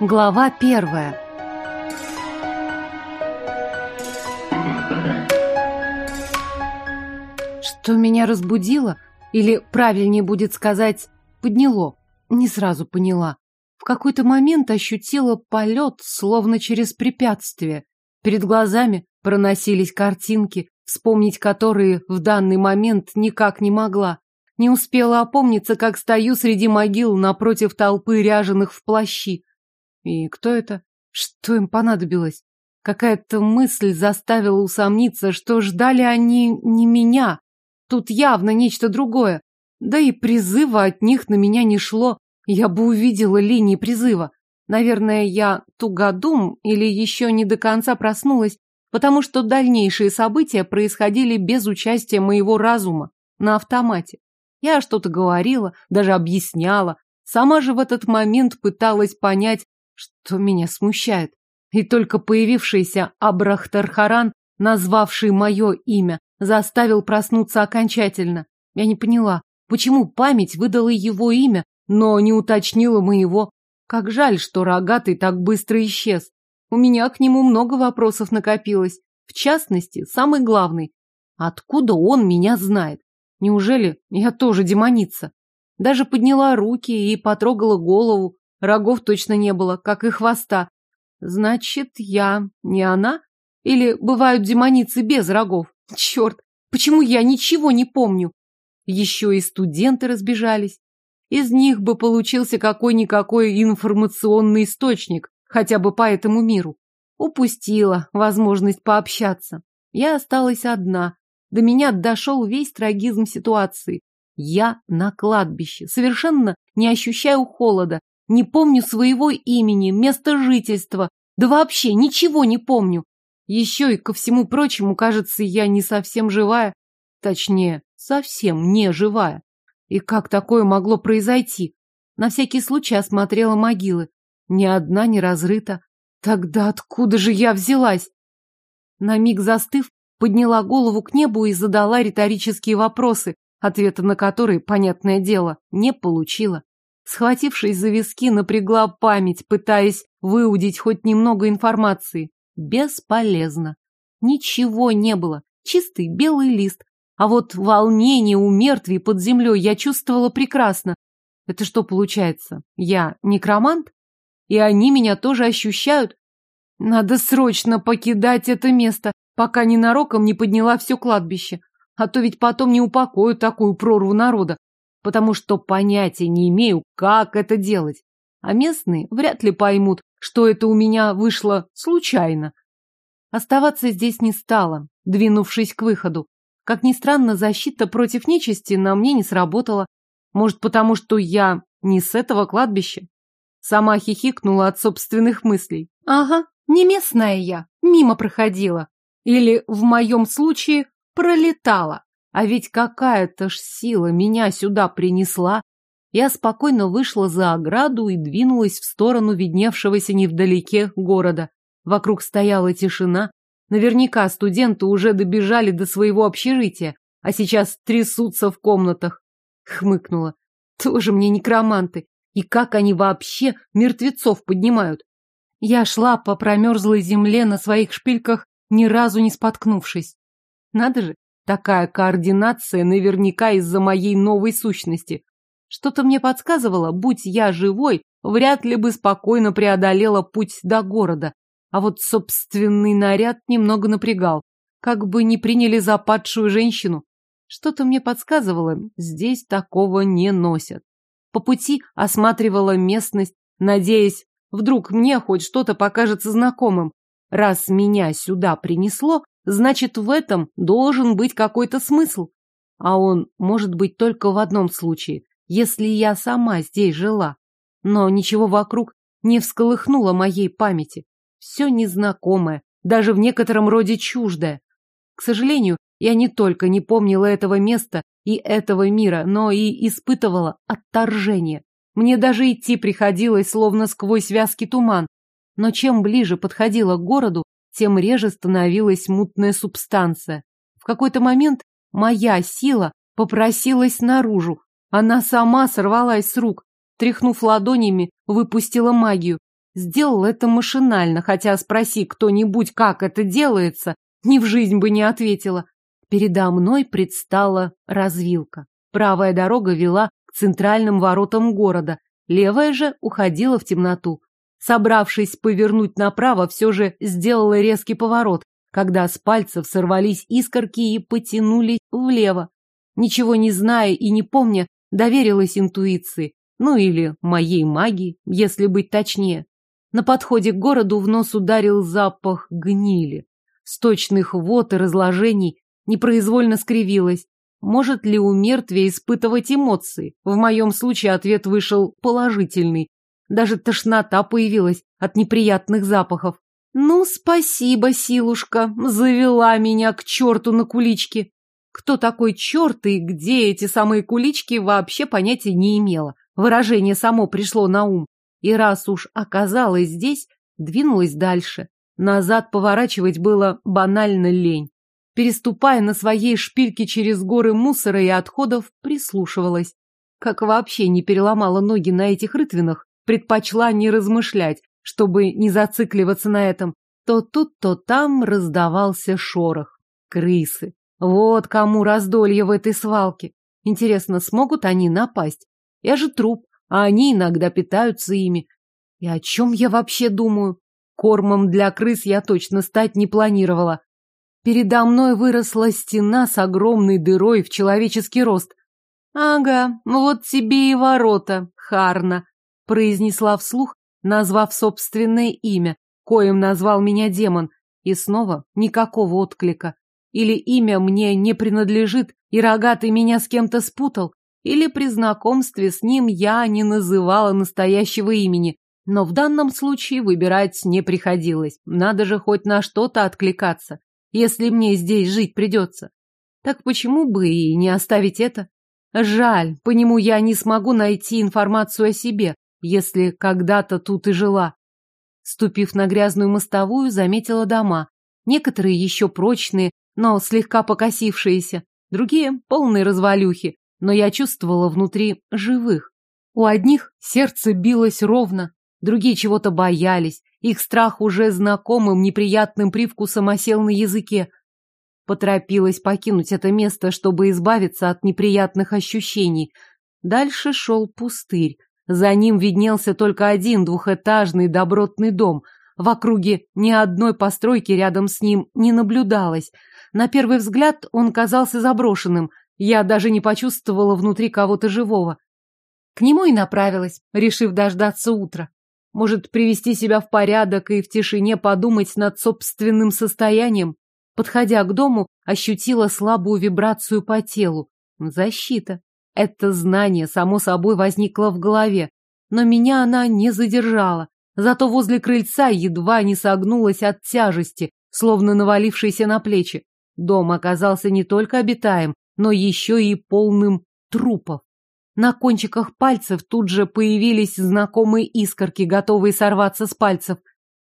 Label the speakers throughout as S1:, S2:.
S1: Глава первая. Что меня разбудило, или правильнее будет сказать, подняло, не сразу поняла. В какой-то момент ощутила полет, словно через препятствие. Перед глазами проносились картинки, вспомнить которые в данный момент никак не могла. Не успела опомниться, как стою среди могил напротив толпы ряженых в плащи. И кто это? Что им понадобилось? Какая-то мысль заставила усомниться, что ждали они не меня. Тут явно нечто другое. Да и призыва от них на меня не шло. Я бы увидела линии призыва. Наверное, я тугодум или еще не до конца проснулась, потому что дальнейшие события происходили без участия моего разума, на автомате. Я что-то говорила, даже объясняла. Сама же в этот момент пыталась понять, что меня смущает. И только появившийся Абрахтархаран, назвавший мое имя, заставил проснуться окончательно. Я не поняла, почему память выдала его имя, но не уточнила моего. Как жаль, что рогатый так быстро исчез. У меня к нему много вопросов накопилось. В частности, самый главный. Откуда он меня знает? Неужели я тоже демоница? Даже подняла руки и потрогала голову. Рогов точно не было, как и хвоста. Значит, я не она? Или бывают демоницы без рогов? Черт, почему я ничего не помню? Еще и студенты разбежались. Из них бы получился какой-никакой информационный источник, хотя бы по этому миру. Упустила возможность пообщаться. Я осталась одна, до меня дошел весь трагизм ситуации. Я на кладбище, совершенно не ощущаю холода, не помню своего имени, места жительства, да вообще ничего не помню. Еще и ко всему прочему, кажется, я не совсем живая, точнее, совсем не живая. И как такое могло произойти? На всякий случай осмотрела могилы. Ни одна не разрыта. Тогда откуда же я взялась? На миг застыв, подняла голову к небу и задала риторические вопросы, ответа на которые, понятное дело, не получила. Схватившись за виски, напрягла память, пытаясь выудить хоть немного информации. Бесполезно. Ничего не было. Чистый белый лист. А вот волнение у мертвей под землей я чувствовала прекрасно. Это что получается? Я некромант? И они меня тоже ощущают? Надо срочно покидать это место, пока ненароком не подняла все кладбище. А то ведь потом не упокою такую прорву народа, потому что понятия не имею, как это делать. А местные вряд ли поймут, что это у меня вышло случайно. Оставаться здесь не стало, двинувшись к выходу. Как ни странно, защита против нечисти на мне не сработала. Может, потому что я не с этого кладбища? Сама хихикнула от собственных мыслей. Ага, не местная я, мимо проходила. Или, в моем случае, пролетала. А ведь какая-то ж сила меня сюда принесла. Я спокойно вышла за ограду и двинулась в сторону видневшегося невдалеке города. Вокруг стояла тишина. Наверняка студенты уже добежали до своего общежития, а сейчас трясутся в комнатах. Хмыкнула. Тоже мне некроманты. И как они вообще мертвецов поднимают? Я шла по промерзлой земле на своих шпильках ни разу не споткнувшись. Надо же, такая координация наверняка из-за моей новой сущности. Что-то мне подсказывало, будь я живой, вряд ли бы спокойно преодолела путь до города. А вот собственный наряд немного напрягал. Как бы не приняли за падшую женщину. Что-то мне подсказывало, здесь такого не носят. По пути осматривала местность, надеясь, вдруг мне хоть что-то покажется знакомым. Раз меня сюда принесло, значит, в этом должен быть какой-то смысл. А он может быть только в одном случае, если я сама здесь жила. Но ничего вокруг не всколыхнуло моей памяти. Все незнакомое, даже в некотором роде чуждое. К сожалению, я не только не помнила этого места и этого мира, но и испытывала отторжение. Мне даже идти приходилось, словно сквозь вязкий туман, но чем ближе подходила к городу, тем реже становилась мутная субстанция. В какой-то момент моя сила попросилась наружу. Она сама сорвалась с рук, тряхнув ладонями, выпустила магию. сделал это машинально, хотя спроси кто-нибудь, как это делается, ни в жизнь бы не ответила. Передо мной предстала развилка. Правая дорога вела к центральным воротам города, левая же уходила в темноту. Собравшись повернуть направо, все же сделала резкий поворот, когда с пальцев сорвались искорки и потянулись влево. Ничего не зная и не помня, доверилась интуиции, ну или моей магии, если быть точнее. На подходе к городу в нос ударил запах гнили. Сточных вод и разложений непроизвольно скривилась. Может ли у мертвия испытывать эмоции? В моем случае ответ вышел положительный. Даже тошнота появилась от неприятных запахов. Ну, спасибо, силушка, завела меня к черту на куличке. Кто такой черт и где эти самые кулички, вообще понятия не имела. Выражение само пришло на ум. И раз уж оказалась здесь, двинулась дальше. Назад поворачивать было банально лень. Переступая на своей шпильке через горы мусора и отходов, прислушивалась. Как вообще не переломала ноги на этих рытвинах, предпочла не размышлять, чтобы не зацикливаться на этом. То тут, то там раздавался шорох. Крысы. Вот кому раздолье в этой свалке. Интересно, смогут они напасть? Я же труп, а они иногда питаются ими. И о чем я вообще думаю? Кормом для крыс я точно стать не планировала. Передо мной выросла стена с огромной дырой в человеческий рост. «Ага, вот тебе и ворота, Харна», — произнесла вслух, назвав собственное имя, коим назвал меня демон, и снова никакого отклика. Или имя мне не принадлежит, и рогатый меня с кем-то спутал, или при знакомстве с ним я не называла настоящего имени, но в данном случае выбирать не приходилось. Надо же хоть на что-то откликаться, если мне здесь жить придется. Так почему бы и не оставить это? Жаль, по нему я не смогу найти информацию о себе, если когда-то тут и жила. Ступив на грязную мостовую, заметила дома. Некоторые еще прочные, но слегка покосившиеся, другие — полные развалюхи, но я чувствовала внутри живых. У одних сердце билось ровно, Другие чего-то боялись. Их страх уже знакомым неприятным привкусом осел на языке. Поторопилась покинуть это место, чтобы избавиться от неприятных ощущений. Дальше шел пустырь. За ним виднелся только один двухэтажный добротный дом. В округе ни одной постройки рядом с ним не наблюдалось. На первый взгляд он казался заброшенным. Я даже не почувствовала внутри кого-то живого. К нему и направилась, решив дождаться утра. Может, привести себя в порядок и в тишине подумать над собственным состоянием? Подходя к дому, ощутила слабую вибрацию по телу. Защита. Это знание, само собой, возникло в голове. Но меня она не задержала. Зато возле крыльца едва не согнулась от тяжести, словно навалившейся на плечи. Дом оказался не только обитаем, но еще и полным трупов. На кончиках пальцев тут же появились знакомые искорки, готовые сорваться с пальцев.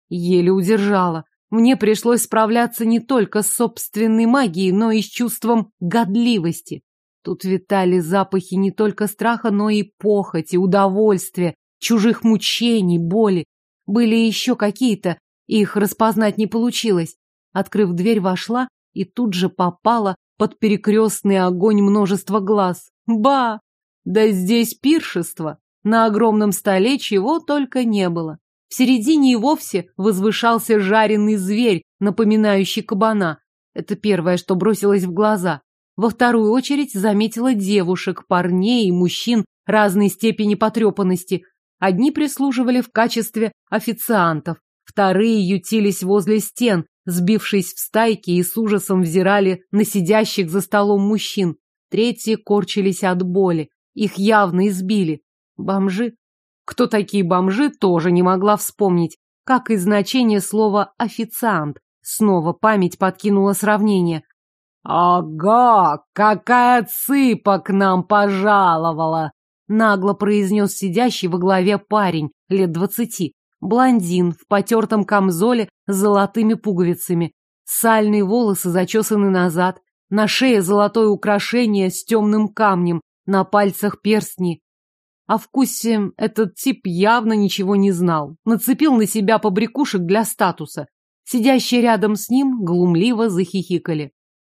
S1: Еле удержала. Мне пришлось справляться не только с собственной магией, но и с чувством годливости. Тут витали запахи не только страха, но и похоти, удовольствия, чужих мучений, боли. Были еще какие-то, их распознать не получилось. Открыв дверь, вошла и тут же попала под перекрестный огонь множества глаз. Ба! Да здесь пиршество. На огромном столе чего только не было. В середине и вовсе возвышался жареный зверь, напоминающий кабана. Это первое, что бросилось в глаза. Во вторую очередь заметила девушек, парней и мужчин разной степени потрепанности. Одни прислуживали в качестве официантов, вторые ютились возле стен, сбившись в стайки и с ужасом взирали на сидящих за столом мужчин. Третьи корчились от боли. Их явно избили. Бомжи? Кто такие бомжи, тоже не могла вспомнить. Как и значение слова «официант». Снова память подкинула сравнение. «Ага, какая цыпа к нам пожаловала!» Нагло произнес сидящий во главе парень, лет двадцати. Блондин в потертом камзоле с золотыми пуговицами. Сальные волосы зачесаны назад. На шее золотое украшение с темным камнем, на пальцах перстни. О вкусе этот тип явно ничего не знал. Нацепил на себя побрякушек для статуса. Сидящие рядом с ним глумливо захихикали.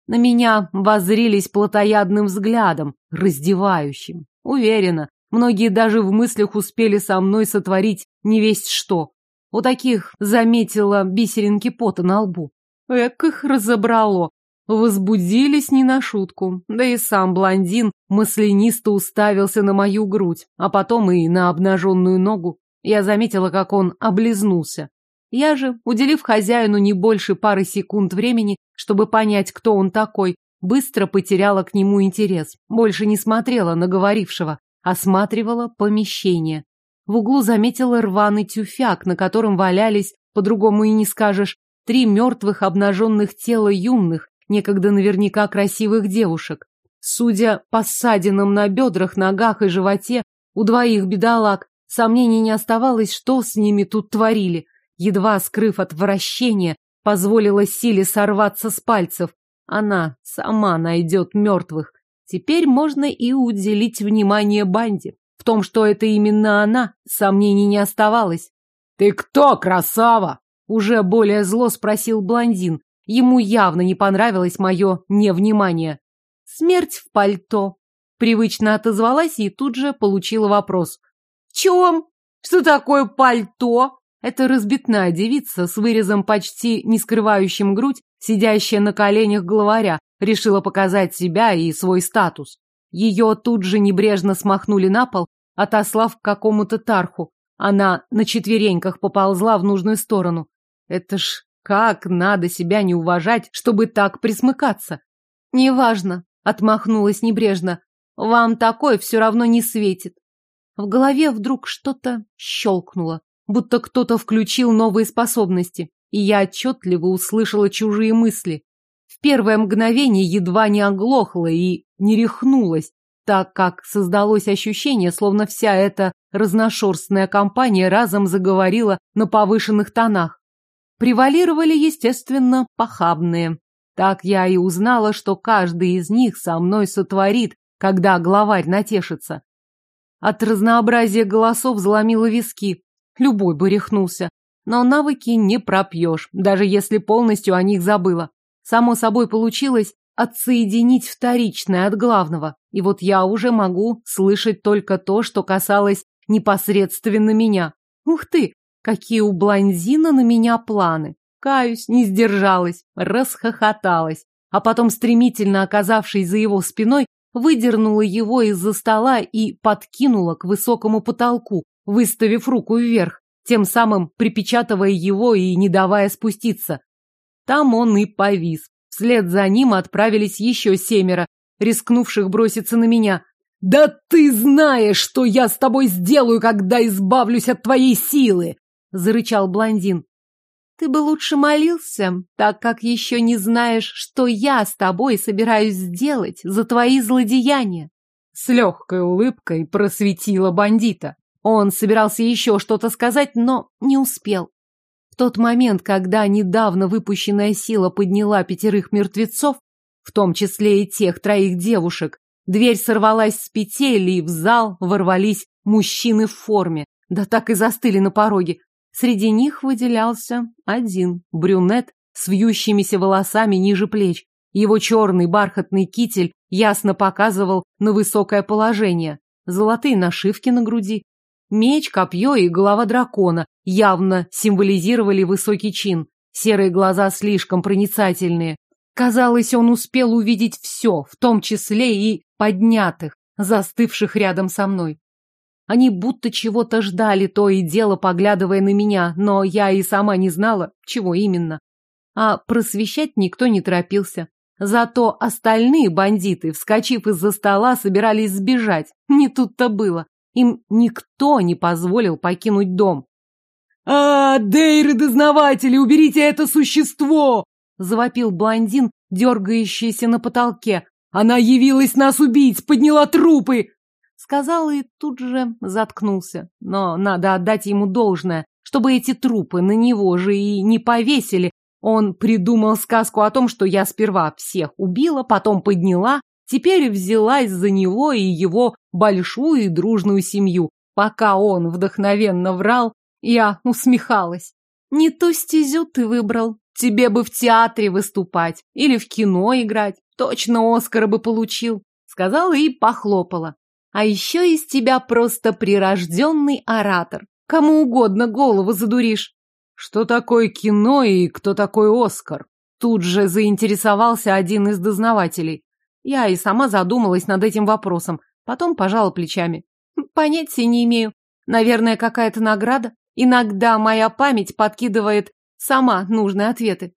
S1: На меня воззрились плотоядным взглядом, раздевающим. Уверена, многие даже в мыслях успели со мной сотворить не весть что. У таких заметила бисеринки пота на лбу. Эк их разобрало. Возбудились не на шутку. Да и сам блондин маслянисто уставился на мою грудь, а потом и на обнаженную ногу. Я заметила, как он облизнулся. Я же, уделив хозяину не больше пары секунд времени, чтобы понять, кто он такой, быстро потеряла к нему интерес. Больше не смотрела на говорившего, осматривала помещение. В углу заметила рваный тюфяк, на котором валялись, по-другому и не скажешь, три мертвых обнаженных тела юных, некогда наверняка красивых девушек. Судя по ссадинам на бедрах, ногах и животе, у двоих бедолаг сомнений не оставалось, что с ними тут творили. Едва скрыв отвращение, позволила силе сорваться с пальцев. Она сама найдет мертвых. Теперь можно и уделить внимание банде. В том, что это именно она, сомнений не оставалось. «Ты кто, красава?» Уже более зло спросил блондин, Ему явно не понравилось мое невнимание. Смерть в пальто. Привычно отозвалась и тут же получила вопрос. В чем? Что такое пальто? Это разбитная девица с вырезом почти не скрывающим грудь, сидящая на коленях главаря, решила показать себя и свой статус. Ее тут же небрежно смахнули на пол, отослав к какому-то тарху. Она на четвереньках поползла в нужную сторону. Это ж как надо себя не уважать, чтобы так присмыкаться? Неважно, отмахнулась небрежно. Вам такое все равно не светит. В голове вдруг что-то щелкнуло, будто кто-то включил новые способности, и я отчетливо услышала чужие мысли. В первое мгновение едва не оглохла и не рехнулась, так как создалось ощущение, словно вся эта разношерстная компания разом заговорила на повышенных тонах. Превалировали, естественно, похабные. Так я и узнала, что каждый из них со мной сотворит, когда главарь натешится. От разнообразия голосов заломило виски. Любой бы рехнулся. Но навыки не пропьешь, даже если полностью о них забыла. Само собой получилось отсоединить вторичное от главного. И вот я уже могу слышать только то, что касалось непосредственно меня. Ух ты, Какие у блондина на меня планы. Каюсь, не сдержалась, расхохоталась, а потом, стремительно оказавшись за его спиной, выдернула его из-за стола и подкинула к высокому потолку, выставив руку вверх, тем самым припечатывая его и не давая спуститься. Там он и повис. Вслед за ним отправились еще семеро, рискнувших броситься на меня. «Да ты знаешь, что я с тобой сделаю, когда избавлюсь от твоей силы!» зарычал блондин. Ты бы лучше молился, так как еще не знаешь, что я с тобой собираюсь сделать за твои злодеяния. С легкой улыбкой просветила бандита. Он собирался еще что-то сказать, но не успел. В тот момент, когда недавно выпущенная сила подняла пятерых мертвецов, в том числе и тех троих девушек, дверь сорвалась с петель, и в зал ворвались мужчины в форме, да так и застыли на пороге, Среди них выделялся один брюнет с вьющимися волосами ниже плеч. Его черный бархатный китель ясно показывал на высокое положение. Золотые нашивки на груди. Меч, копье и голова дракона явно символизировали высокий чин. Серые глаза слишком проницательные. Казалось, он успел увидеть все, в том числе и поднятых, застывших рядом со мной. Они будто чего-то ждали, то и дело поглядывая на меня, но я и сама не знала, чего именно. А просвещать никто не торопился. Зато остальные бандиты, вскочив из-за стола, собирались сбежать. Не тут-то было. Им никто не позволил покинуть дом. «А, Дейры-дознаватели, уберите это существо!» — завопил блондин, дергающийся на потолке. «Она явилась нас убить, подняла трупы! Сказал и тут же заткнулся. Но надо отдать ему должное, чтобы эти трупы на него же и не повесили. Он придумал сказку о том, что я сперва всех убила, потом подняла, Теперь взялась за него и его большую и дружную семью. Пока он вдохновенно врал, я усмехалась. Не ту стезю ты выбрал. Тебе бы в театре выступать или в кино играть. Точно Оскара бы получил. Сказала и похлопала. А еще из тебя просто прирожденный оратор. Кому угодно голову задуришь.
S2: Что такое кино и кто такой Оскар? Тут же заинтересовался один из дознавателей.
S1: Я и сама задумалась над этим вопросом, потом пожала плечами. Понятия не имею. Наверное, какая-то награда. Иногда моя память подкидывает сама нужные ответы.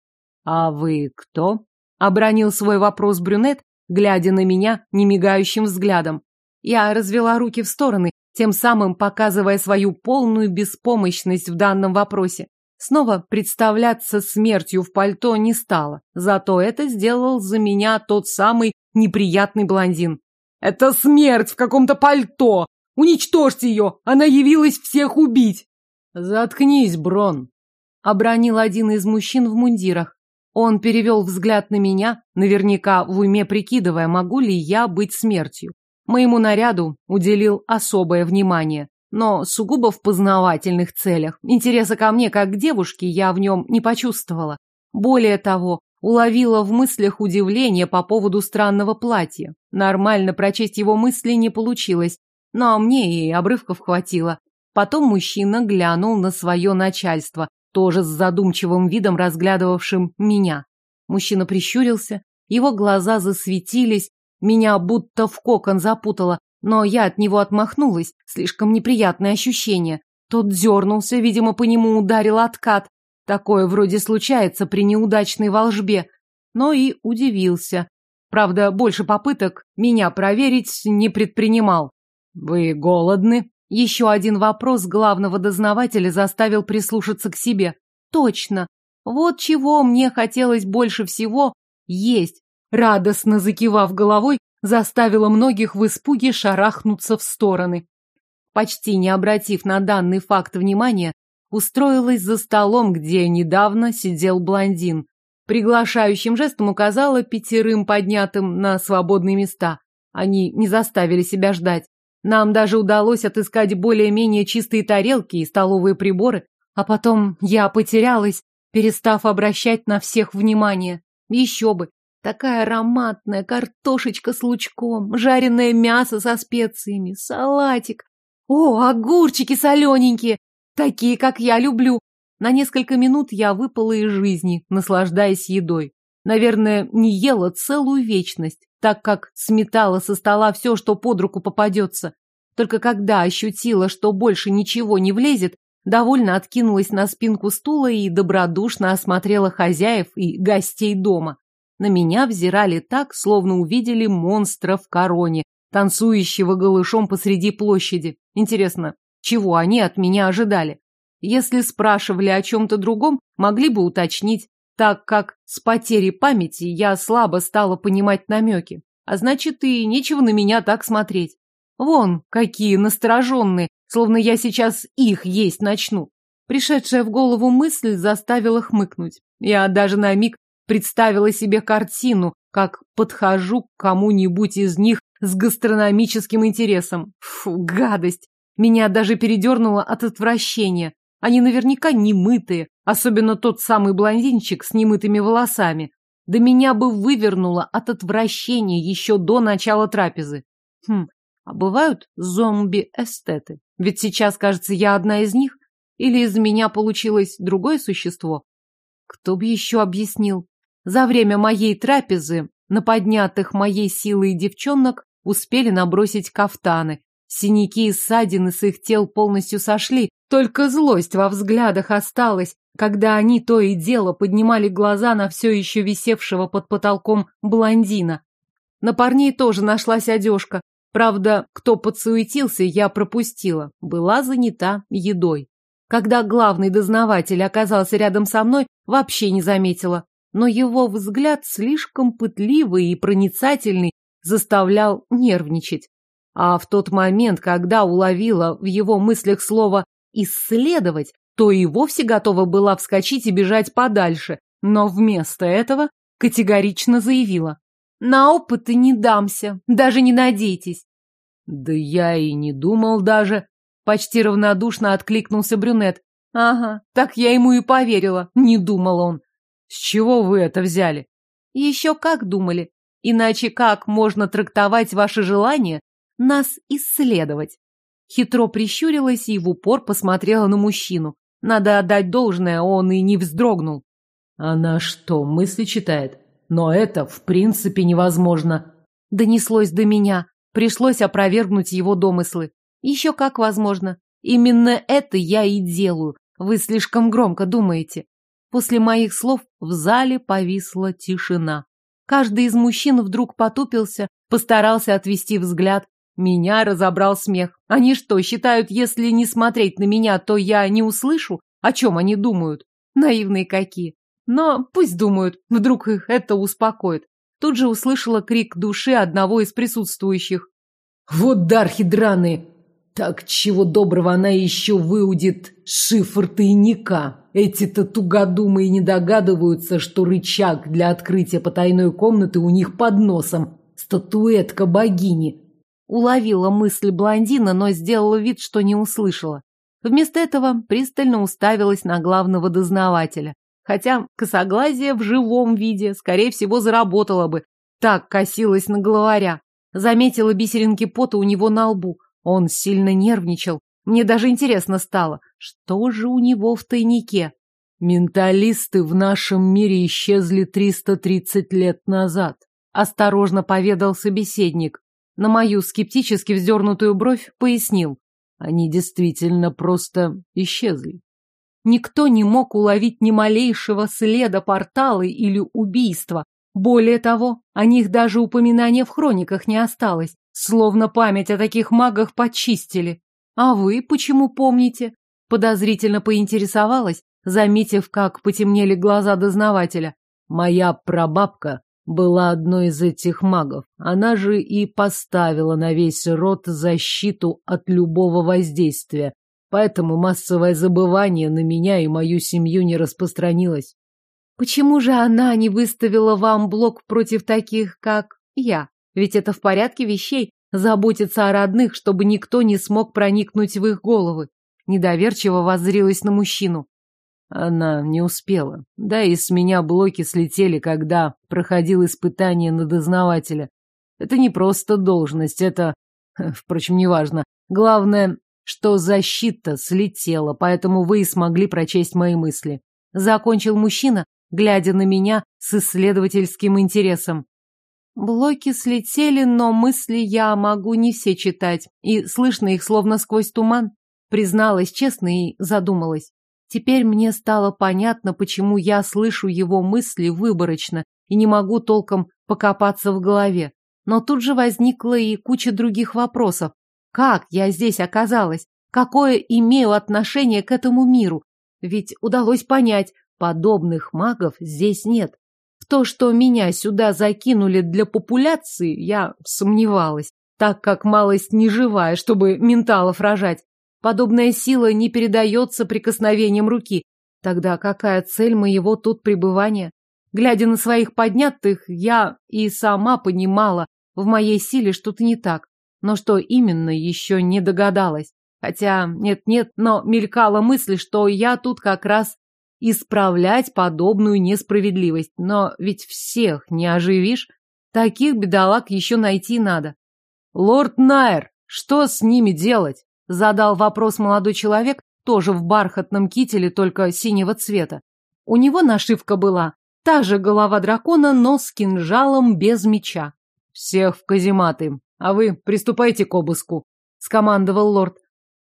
S2: А вы кто?
S1: Обронил свой вопрос брюнет, глядя на меня немигающим взглядом. Я развела руки в стороны, тем самым показывая свою полную беспомощность в данном вопросе. Снова представляться смертью в пальто не стало, зато это сделал за меня тот самый неприятный блондин. «Это смерть в каком-то пальто! Уничтожьте ее! Она явилась всех убить!»
S2: «Заткнись, Брон!» — обронил один из мужчин в мундирах. Он перевел взгляд на меня, наверняка в уме прикидывая, могу ли я быть смертью. Моему наряду уделил особое внимание, но сугубо в познавательных целях. Интереса ко мне как к девушке я в нем не почувствовала. Более того, уловила в мыслях удивление по поводу странного платья. Нормально прочесть его мысли не получилось, но мне и обрывков хватило. Потом мужчина глянул на свое начальство, тоже с задумчивым видом разглядывавшим меня. Мужчина прищурился, его глаза засветились, меня будто в кокон запутало, но я от него отмахнулась, слишком неприятное ощущение. Тот дернулся, видимо, по нему ударил откат, Такое вроде случается при неудачной волжбе, но и удивился. Правда, больше попыток меня проверить не предпринимал. «Вы голодны?» Еще один вопрос главного дознавателя заставил прислушаться к себе. «Точно! Вот чего мне хотелось больше всего есть!» Радостно закивав головой, заставила многих в испуге шарахнуться в стороны. Почти не обратив на данный факт внимания, устроилась за столом, где недавно сидел блондин. Приглашающим жестом указала пятерым поднятым на свободные места. Они не заставили себя ждать. Нам даже удалось отыскать более-менее чистые тарелки и столовые приборы, а потом я потерялась, перестав обращать на всех внимание. Еще бы, такая ароматная картошечка с лучком, жареное мясо со специями, салатик. О, огурчики солененькие, Такие, как я люблю. На несколько минут я выпала из жизни, наслаждаясь едой. Наверное, не ела целую вечность, так как сметала со стола все, что под руку попадется. Только когда ощутила, что больше ничего не влезет, довольно откинулась на спинку стула и добродушно осмотрела хозяев и гостей дома. На меня взирали так, словно увидели монстра в короне, танцующего голышом посреди площади. Интересно, чего они от меня ожидали. Если спрашивали о чем-то другом, могли бы уточнить, так как с потерей памяти я слабо стала понимать намеки. А значит, и нечего на меня так смотреть. Вон, какие настороженные, словно я сейчас их есть начну. Пришедшая в голову мысль заставила хмыкнуть. Я даже на миг представила себе картину, как подхожу к кому-нибудь из них с гастрономическим интересом. Фу, гадость! Меня даже передернуло от отвращения. Они наверняка немытые, особенно тот самый блондинчик с немытыми волосами. Да меня бы вывернуло от отвращения еще до начала трапезы. Хм, а бывают зомби-эстеты? Ведь сейчас, кажется, я одна из них. Или из меня получилось другое существо? Кто бы еще объяснил? За время моей трапезы на поднятых моей силой девчонок успели набросить кафтаны, Синяки и ссадины с их тел полностью сошли, только злость во взглядах осталась, когда они то и дело поднимали глаза на все еще висевшего под потолком блондина. На парней тоже нашлась одежка. Правда, кто подсуетился, я пропустила. Была занята едой. Когда главный дознаватель оказался рядом со мной, вообще не заметила. Но его взгляд, слишком пытливый и проницательный, заставлял нервничать. А в тот момент, когда уловила в его мыслях слово «исследовать», то и вовсе готова была вскочить и бежать подальше, но вместо этого категорично заявила.
S1: На опыты не дамся, даже не надейтесь.
S2: Да я и не думал даже. Почти равнодушно откликнулся брюнет.
S1: Ага, так я ему и поверила, не думал он.
S2: С чего вы это взяли?
S1: Еще как думали. Иначе как можно трактовать ваше желание нас исследовать? Хитро прищурилась и в упор посмотрела на мужчину. Надо отдать должное, он и не вздрогнул.
S2: Она что, мысли читает? Но это в принципе невозможно.
S1: Донеслось до меня. Пришлось опровергнуть его домыслы. Еще как возможно. Именно это я и делаю. Вы слишком громко думаете. После моих слов в зале повисла тишина. Каждый из мужчин вдруг потупился, постарался отвести взгляд. Меня разобрал смех. Они что, считают, если не смотреть на меня, то я не услышу, о чем они думают? Наивные какие. Но пусть думают, вдруг их это успокоит. Тут же услышала крик души одного из присутствующих.
S2: «Вот дархи драные! Так чего доброго она еще выудит шифр тайника. Эти-то тугодумы и не догадываются, что рычаг для открытия потайной комнаты у них под носом. Статуэтка богини.
S1: Уловила мысль блондина, но сделала вид, что не услышала. Вместо этого пристально уставилась на главного дознавателя. Хотя косоглазие в живом виде, скорее всего, заработало бы. Так косилась на главаря. Заметила бисеринки пота у него на лбу. Он сильно нервничал. Мне даже интересно стало, что же у него в тайнике?
S2: Менталисты в нашем мире исчезли 330 лет назад,
S1: осторожно поведал собеседник. На мою скептически вздернутую бровь пояснил.
S2: Они действительно просто исчезли.
S1: Никто не мог уловить ни малейшего следа портала или убийства. Более того, о них даже упоминания в хрониках не осталось. Словно память о таких магах почистили. А вы почему помните? Подозрительно поинтересовалась, заметив, как потемнели глаза дознавателя.
S2: Моя прабабка была одной из этих магов. Она же и поставила на весь род защиту от любого воздействия. Поэтому массовое забывание на меня и мою семью не распространилось.
S1: Почему же она не выставила вам блок против таких, как я? Ведь это в порядке вещей заботиться о родных, чтобы никто не смог проникнуть в их головы. Недоверчиво воззрилась на мужчину.
S2: Она не успела. Да и с меня блоки слетели, когда проходил испытание на дознавателя. Это не просто должность, это... Впрочем, неважно. Главное, что защита слетела, поэтому вы и смогли прочесть мои мысли. Закончил мужчина, глядя на меня с исследовательским интересом.
S1: Блоки слетели, но мысли я могу не все читать, и слышно их словно сквозь туман. Призналась честно и задумалась. Теперь мне стало понятно, почему я слышу его мысли выборочно и не могу толком покопаться в голове. Но тут же возникла и куча других вопросов. Как я здесь оказалась? Какое имею отношение к этому миру? Ведь удалось понять, подобных магов здесь нет. То, что меня сюда закинули для популяции, я сомневалась, так как малость не живая, чтобы менталов рожать. Подобная сила не передается прикосновением руки. Тогда какая цель моего тут пребывания? Глядя на своих поднятых, я и сама понимала, в моей силе что-то не так. Но что именно, еще не догадалась. Хотя, нет-нет, но мелькала мысль, что я тут как раз исправлять подобную несправедливость. Но ведь всех не оживишь. Таких бедолаг еще найти надо.
S2: Лорд Найер, что с ними делать?
S1: Задал вопрос молодой человек, тоже в бархатном кителе, только синего цвета. У него нашивка была. Та же голова дракона, но с кинжалом без меча.
S2: Всех в казематы. А вы приступайте к обыску, скомандовал лорд.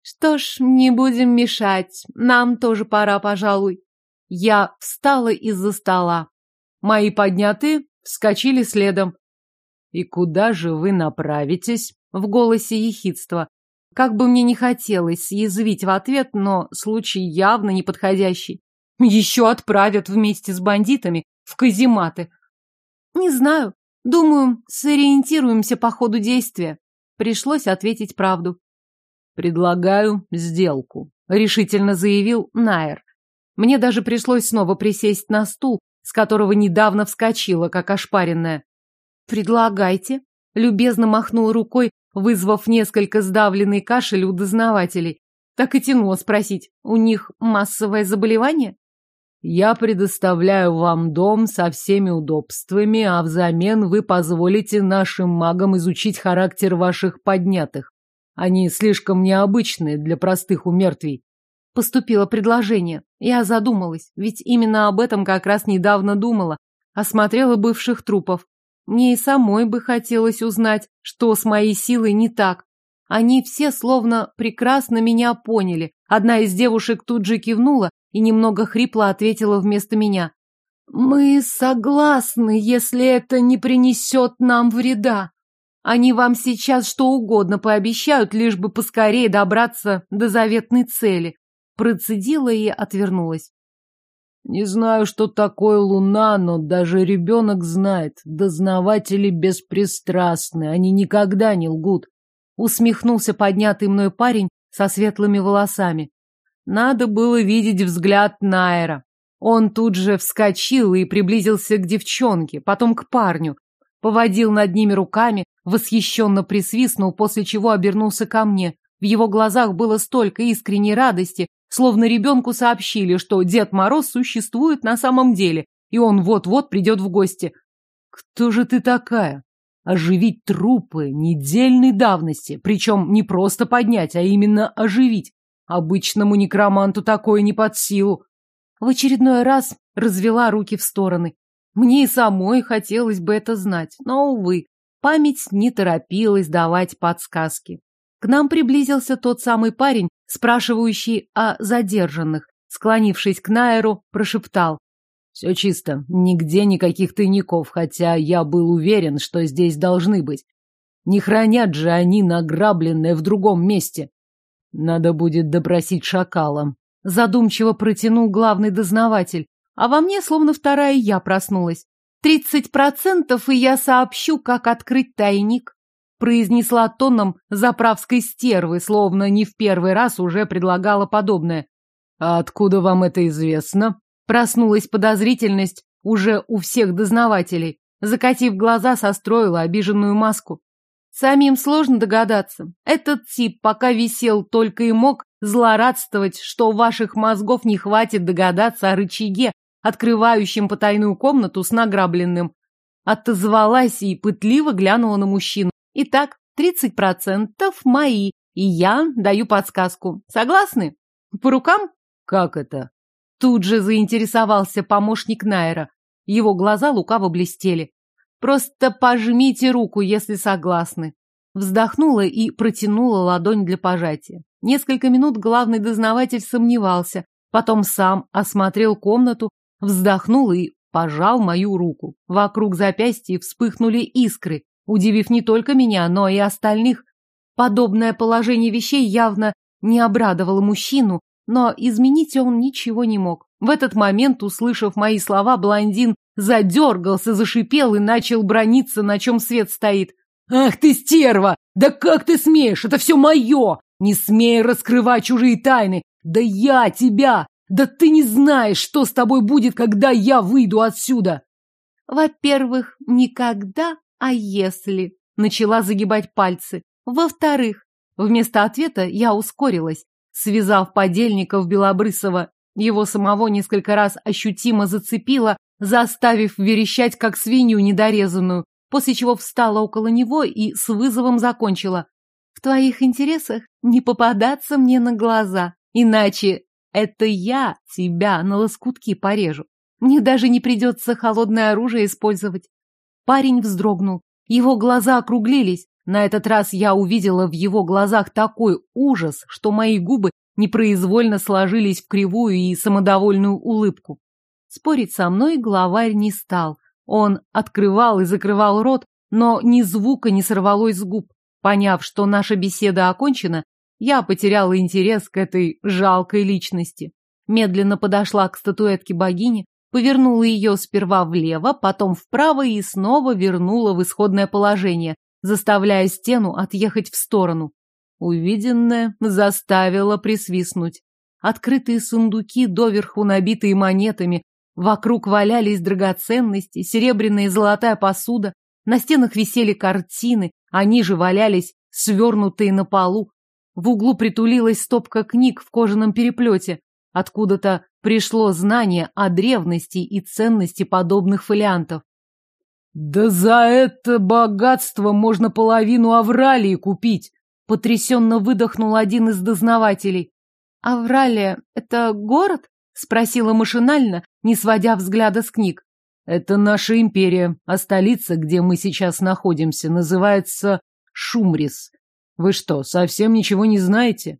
S1: Что ж, не будем мешать. Нам тоже пора, пожалуй. Я встала из-за стола. Мои поднятые вскочили следом.
S2: «И куда же вы направитесь?»
S1: В голосе ехидства. Как бы мне не хотелось съязвить в ответ, но случай явно неподходящий. Еще отправят вместе с бандитами в казематы. Не знаю. Думаю, сориентируемся по ходу действия. Пришлось ответить правду.
S2: Предлагаю сделку, решительно заявил Найер.
S1: Мне даже пришлось снова присесть на стул, с которого недавно вскочила, как ошпаренная. Предлагайте. Любезно махнул рукой, вызвав несколько сдавленный кашель у дознавателей. Так и тянуло спросить, у них массовое заболевание?
S2: Я предоставляю вам дом со всеми удобствами, а взамен вы позволите нашим магам изучить характер ваших поднятых. Они слишком необычные для простых умертвий.
S1: Поступило предложение. Я задумалась, ведь именно об этом как раз недавно думала. Осмотрела бывших трупов. Мне и самой бы хотелось узнать, что с моей силой не так. Они все словно прекрасно меня поняли. Одна из девушек тут же кивнула и немного хрипло ответила вместо меня. «Мы согласны, если это не принесет нам вреда. Они вам сейчас что угодно пообещают, лишь бы поскорее добраться до заветной цели». Процедила и отвернулась.
S2: Не знаю, что такое луна, но даже ребенок знает. Дознаватели беспристрастны, они никогда не лгут.
S1: Усмехнулся поднятый мной парень со светлыми волосами. Надо было видеть взгляд Найра. Он тут же вскочил и приблизился к девчонке, потом к парню. Поводил над ними руками, восхищенно присвистнул, после чего обернулся ко мне. В его глазах было столько искренней радости, Словно ребенку сообщили, что Дед Мороз существует на самом деле, и он вот-вот придет в гости.
S2: Кто же ты такая? Оживить трупы недельной давности, причем не просто поднять, а именно оживить. Обычному некроманту такое не под силу.
S1: В очередной раз развела руки в стороны. Мне и самой хотелось бы это знать, но, увы, память не торопилась давать подсказки. К нам приблизился тот самый парень, спрашивающий о задержанных. Склонившись к Найеру, прошептал.
S2: «Все чисто. Нигде никаких тайников, хотя я был уверен, что здесь должны быть. Не хранят же они награбленное в другом месте. Надо будет допросить шакала».
S1: Задумчиво протянул главный дознаватель. А во мне словно вторая я проснулась. Тридцать процентов, и я сообщу, как открыть тайник произнесла тоном заправской стервы, словно не в первый раз уже предлагала подобное.
S2: «А откуда вам это известно?»
S1: Проснулась подозрительность уже у всех дознавателей. Закатив глаза, состроила обиженную маску. Самим сложно догадаться. Этот тип пока висел только и мог злорадствовать, что ваших мозгов не хватит догадаться о рычаге, открывающем потайную комнату с награбленным. Отозвалась и пытливо глянула на мужчину. Итак, 30% мои, и я даю подсказку. Согласны? По рукам?
S2: Как это?
S1: Тут же заинтересовался помощник Найра. Его глаза лукаво блестели. Просто пожмите руку, если согласны. Вздохнула и протянула ладонь для пожатия. Несколько минут главный дознаватель сомневался, потом сам осмотрел комнату, вздохнул и пожал мою руку. Вокруг запястья вспыхнули искры, удивив не только меня, но и остальных. Подобное положение вещей явно не обрадовало мужчину, но изменить он ничего не мог. В этот момент, услышав мои слова, блондин задергался, зашипел и начал брониться, на чем свет стоит.
S2: «Ах ты, стерва! Да как ты смеешь? Это все мое! Не смей раскрывать чужие тайны! Да я тебя! Да ты не знаешь, что с тобой будет, когда я выйду отсюда!»
S1: «Во-первых, никогда а если? Начала загибать пальцы. Во-вторых, вместо ответа я ускорилась, связав подельников Белобрысова. Его самого несколько раз ощутимо зацепило, заставив верещать, как свинью недорезанную, после чего встала около него и с вызовом закончила. В твоих интересах не попадаться мне на глаза, иначе это я тебя на лоскутки порежу. Мне даже не придется холодное оружие использовать. Парень вздрогнул. Его глаза округлились. На этот раз я увидела в его глазах такой ужас, что мои губы непроизвольно сложились в кривую и самодовольную улыбку. Спорить со мной главарь не стал. Он открывал и закрывал рот, но ни звука не сорвалось с губ. Поняв, что наша беседа окончена, я потеряла интерес к этой жалкой личности. Медленно подошла к статуэтке богини, повернула ее сперва влево, потом вправо и снова вернула в исходное положение, заставляя стену отъехать в сторону. Увиденное заставило присвистнуть. Открытые сундуки, доверху набитые монетами, вокруг валялись драгоценности, серебряная и золотая посуда.
S2: На стенах висели картины, они же валялись, свернутые на полу. В углу притулилась стопка книг в кожаном переплете. Откуда-то пришло знание о древности и ценности подобных фолиантов. «Да за это богатство можно половину Авралии купить!» — потрясенно выдохнул один из дознавателей.
S1: «Авралия — это город?» — спросила машинально, не сводя взгляда с книг.
S2: «Это наша империя, а столица, где мы сейчас находимся, называется Шумрис. Вы что, совсем ничего не знаете?»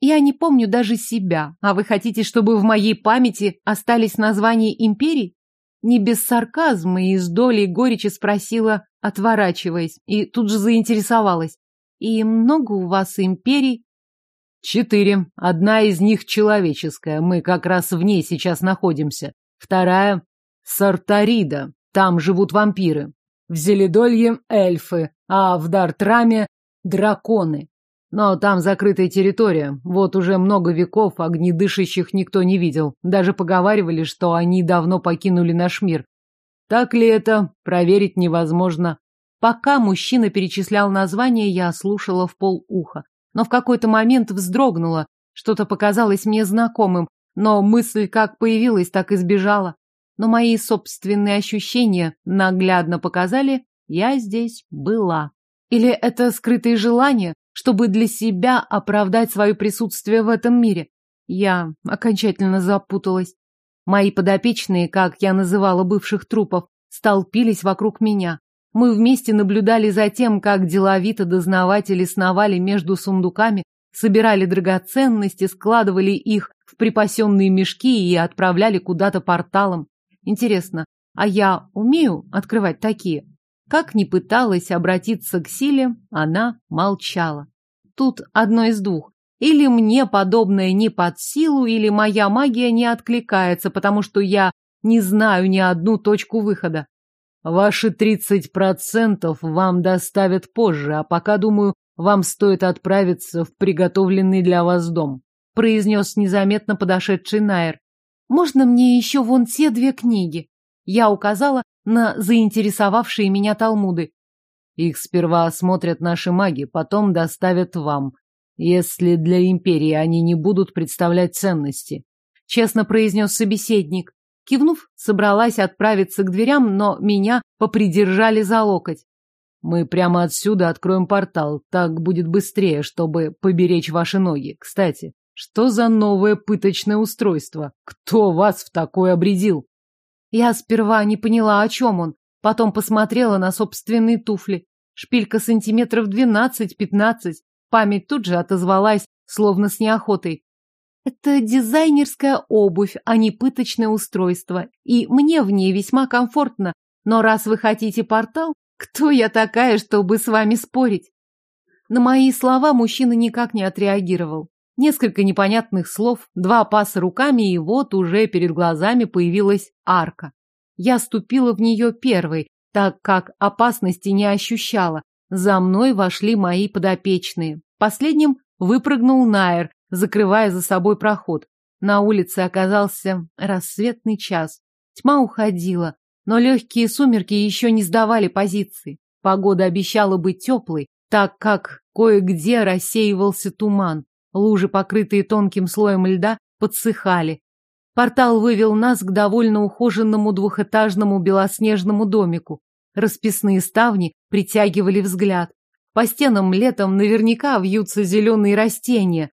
S1: «Я не помню даже себя, а вы хотите, чтобы в моей памяти остались названия империй?» Не без сарказма и с долей горечи спросила, отворачиваясь, и тут же заинтересовалась. «И много у вас империй?»
S2: «Четыре. Одна из них человеческая, мы как раз в ней сейчас находимся. Вторая — Сартарида, там живут вампиры. В Зеледолье — эльфы, а в Дартраме — драконы. Но там закрытая территория. Вот уже много веков огнедышащих никто не видел. Даже поговаривали, что они давно покинули наш мир. Так ли это, проверить невозможно. Пока мужчина перечислял названия, я слушала в полуха. Но в какой-то момент вздрогнула. Что-то показалось мне знакомым, но мысль как появилась, так и сбежала. Но мои собственные ощущения наглядно показали, я здесь была. Или это скрытые желания, чтобы для себя оправдать свое присутствие в этом мире. Я окончательно запуталась. Мои подопечные, как я называла бывших трупов, столпились вокруг меня. Мы вместе наблюдали за тем, как деловито дознаватели сновали между сундуками, собирали драгоценности, складывали их в припасенные мешки и отправляли куда-то порталом. Интересно, а я умею открывать такие? Как ни пыталась обратиться к силе, она молчала. Тут одно из двух. Или мне подобное не под силу, или моя магия не откликается, потому что я не знаю ни одну точку выхода. Ваши тридцать процентов вам доставят позже, а пока, думаю, вам стоит отправиться в приготовленный для вас дом, произнес незаметно подошедший Найер. Можно мне еще вон те две книги? Я указала на заинтересовавшие меня талмуды. Их сперва осмотрят наши маги, потом доставят вам, если для империи они не будут представлять ценности. Честно произнес собеседник. Кивнув, собралась отправиться к дверям, но меня попридержали за локоть. Мы прямо отсюда откроем портал, так будет быстрее, чтобы поберечь ваши ноги. Кстати, что за новое пыточное устройство? Кто вас в такое обредил? Я сперва не поняла, о чем он, потом посмотрела на собственные туфли. Шпилька сантиметров двенадцать-пятнадцать. Память тут же отозвалась, словно с неохотой. Это дизайнерская обувь, а не пыточное устройство. И мне в ней весьма комфортно. Но раз вы хотите портал, кто я такая, чтобы с вами спорить? На мои слова мужчина никак не отреагировал. Несколько непонятных слов, два паса руками, и вот уже перед глазами появилась арка. Я ступила в нее первой, так как опасности не ощущала. За мной вошли мои подопечные. Последним выпрыгнул Найер, закрывая за собой проход. На улице оказался рассветный час. Тьма уходила, но легкие сумерки еще не сдавали позиции. Погода обещала быть теплой, так как кое-где рассеивался туман. Лужи, покрытые тонким слоем льда, подсыхали. Портал вывел нас к довольно ухоженному двухэтажному белоснежному домику. Расписные ставни притягивали взгляд. По стенам летом наверняка вьются зеленые растения.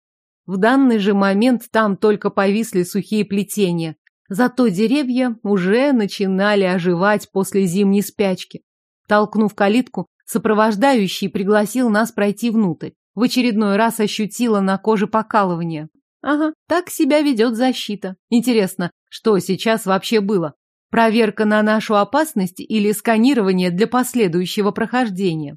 S2: В данный же момент там только повисли сухие плетения. Зато деревья уже начинали оживать после зимней спячки. Толкнув калитку, сопровождающий пригласил нас пройти внутрь. В очередной раз ощутила на коже покалывание. Ага, так себя ведет защита. Интересно, что сейчас вообще было? Проверка на нашу опасность или сканирование для последующего прохождения?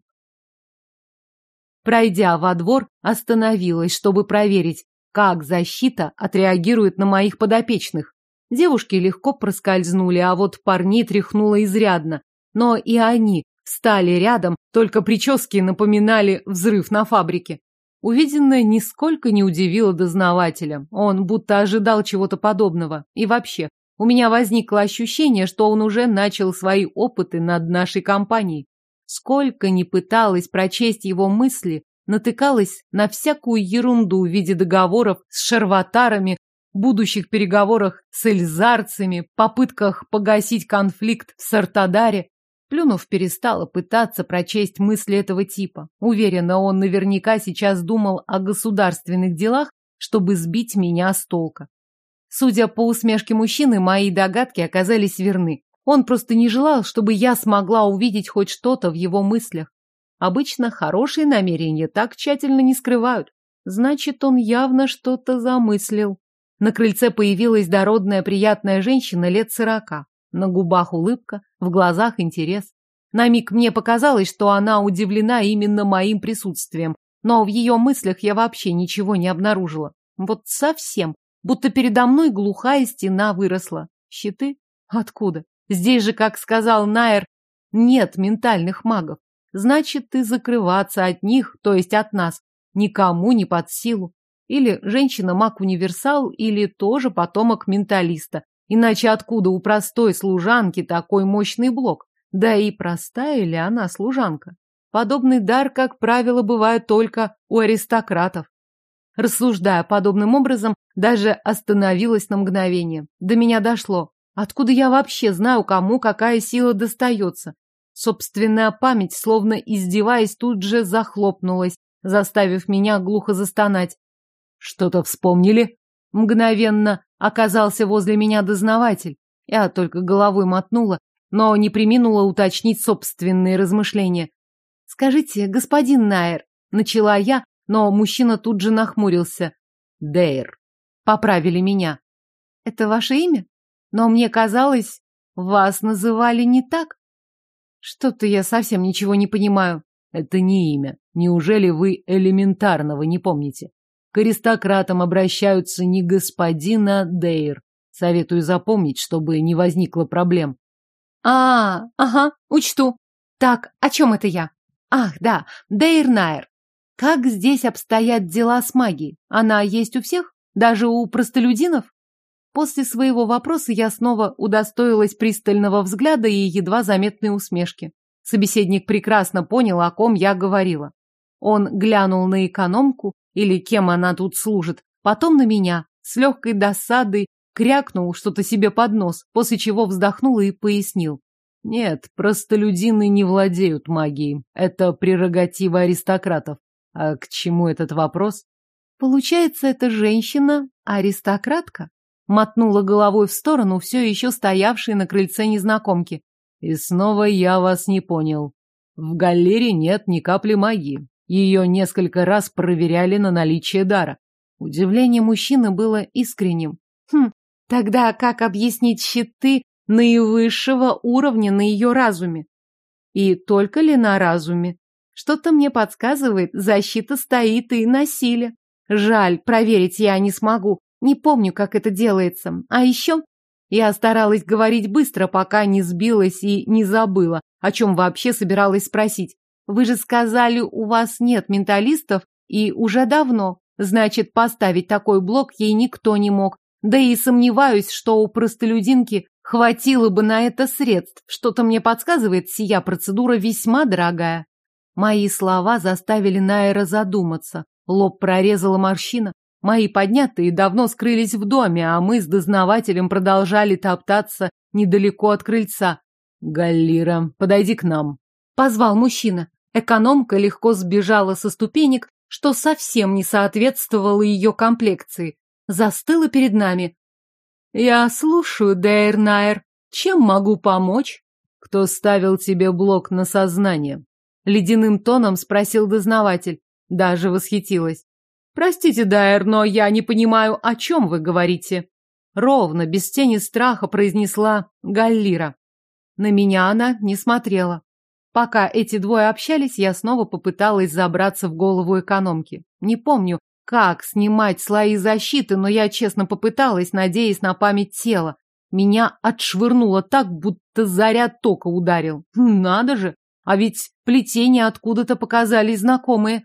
S2: Пройдя во двор, остановилась, чтобы проверить, как защита отреагирует на моих подопечных. Девушки легко проскользнули, а вот парни тряхнуло изрядно. Но и они Встали рядом, только прически напоминали взрыв на фабрике. Увиденное нисколько не удивило дознавателя. Он будто ожидал чего-то подобного. И вообще, у меня возникло ощущение, что он уже начал свои опыты над нашей компанией. Сколько ни пыталась прочесть его мысли, натыкалась на всякую ерунду в виде договоров с шарватарами, будущих переговорах с эльзарцами, попытках погасить конфликт в Сартадаре. Плюнув, перестала пытаться прочесть мысли этого типа. Уверена, он наверняка сейчас думал о государственных делах, чтобы сбить меня с толка. Судя по усмешке мужчины, мои догадки оказались верны. Он просто не желал, чтобы я смогла увидеть хоть что-то в его мыслях. Обычно хорошие намерения так тщательно не скрывают. Значит, он явно что-то замыслил. На крыльце появилась дородная приятная женщина лет сорока. На губах улыбка, в глазах интерес. На миг мне показалось, что она удивлена именно моим присутствием, но в ее мыслях я вообще ничего не обнаружила. Вот совсем, будто передо мной глухая стена выросла. Щиты? Откуда? Здесь же, как сказал Найер, нет ментальных магов. Значит, и закрываться от них, то есть от нас, никому не под силу. Или женщина-маг-универсал, или тоже потомок менталиста. Иначе откуда у простой служанки такой мощный блок? Да и простая ли она служанка? Подобный дар, как правило, бывает только у аристократов. Рассуждая подобным образом, даже остановилась на мгновение. До меня дошло. Откуда я вообще знаю, кому какая сила достается? Собственная память, словно издеваясь, тут же захлопнулась, заставив меня глухо застонать. Что-то вспомнили? Мгновенно оказался возле меня дознаватель. Я только головой мотнула, но не приминула уточнить собственные размышления. «Скажите, господин Найер», — начала я, но мужчина тут же нахмурился. «Дейр», — поправили меня. «Это ваше имя? Но мне казалось, вас называли не так?» «Что-то я совсем ничего не понимаю». «Это не имя. Неужели вы элементарного не помните? К аристократам обращаются не господин, а Дейр. Советую запомнить, чтобы не возникло проблем. А, ага, учту. Так, о чем это я? Ах, да, Дейр Найр. Как здесь обстоят дела с магией? Она есть у всех? Даже у простолюдинов? После своего вопроса я снова удостоилась пристального взгляда и едва заметной усмешки. Собеседник прекрасно понял, о ком я говорила. Он глянул на экономку, или кем она тут служит, потом на меня, с легкой досадой крякнул что-то себе под нос, после чего вздохнул и пояснил. Нет, простолюдины не владеют магией. Это прерогатива аристократов. А к чему этот вопрос? Получается, эта женщина аристократка? Мотнула головой в сторону все еще стоявшей на крыльце незнакомки. И снова я вас не понял. В галере нет ни капли магии. Ее несколько раз проверяли на наличие дара. Удивление мужчины было искренним. Хм, тогда как объяснить щиты наивысшего уровня на ее разуме? И только ли на разуме? Что-то мне подсказывает, защита стоит и на силе. Жаль, проверить я не смогу. Не помню, как это делается. А еще я старалась говорить быстро, пока не сбилась и не забыла, о чем вообще собиралась спросить. Вы же сказали, у вас нет менталистов, и уже давно. Значит, поставить такой блок ей никто не мог. Да и сомневаюсь, что у простолюдинки хватило бы на это средств. Что-то мне подсказывает, сия процедура весьма дорогая. Мои слова заставили Найра задуматься. Лоб прорезала морщина. Мои поднятые давно скрылись в доме, а мы с дознавателем продолжали топтаться недалеко от крыльца. «Галлира, подойди к нам», — позвал мужчина. Экономка легко сбежала со ступенек, что совсем не соответствовало ее комплекции. Застыла перед нами. «Я слушаю, Дейр Найер. Чем могу помочь?» «Кто ставил тебе блок на сознание?» Ледяным тоном спросил дознаватель. Даже восхитилась. «Простите, Дайер, но я не понимаю, о чем вы говорите». Ровно, без тени страха произнесла Галлира. На меня она не смотрела. Пока эти двое общались, я снова попыталась забраться в голову экономки. Не помню, как снимать слои защиты, но я честно попыталась, надеясь на память тела. Меня отшвырнуло так, будто заряд тока ударил. Надо же! А ведь плетения откуда-то показались знакомые.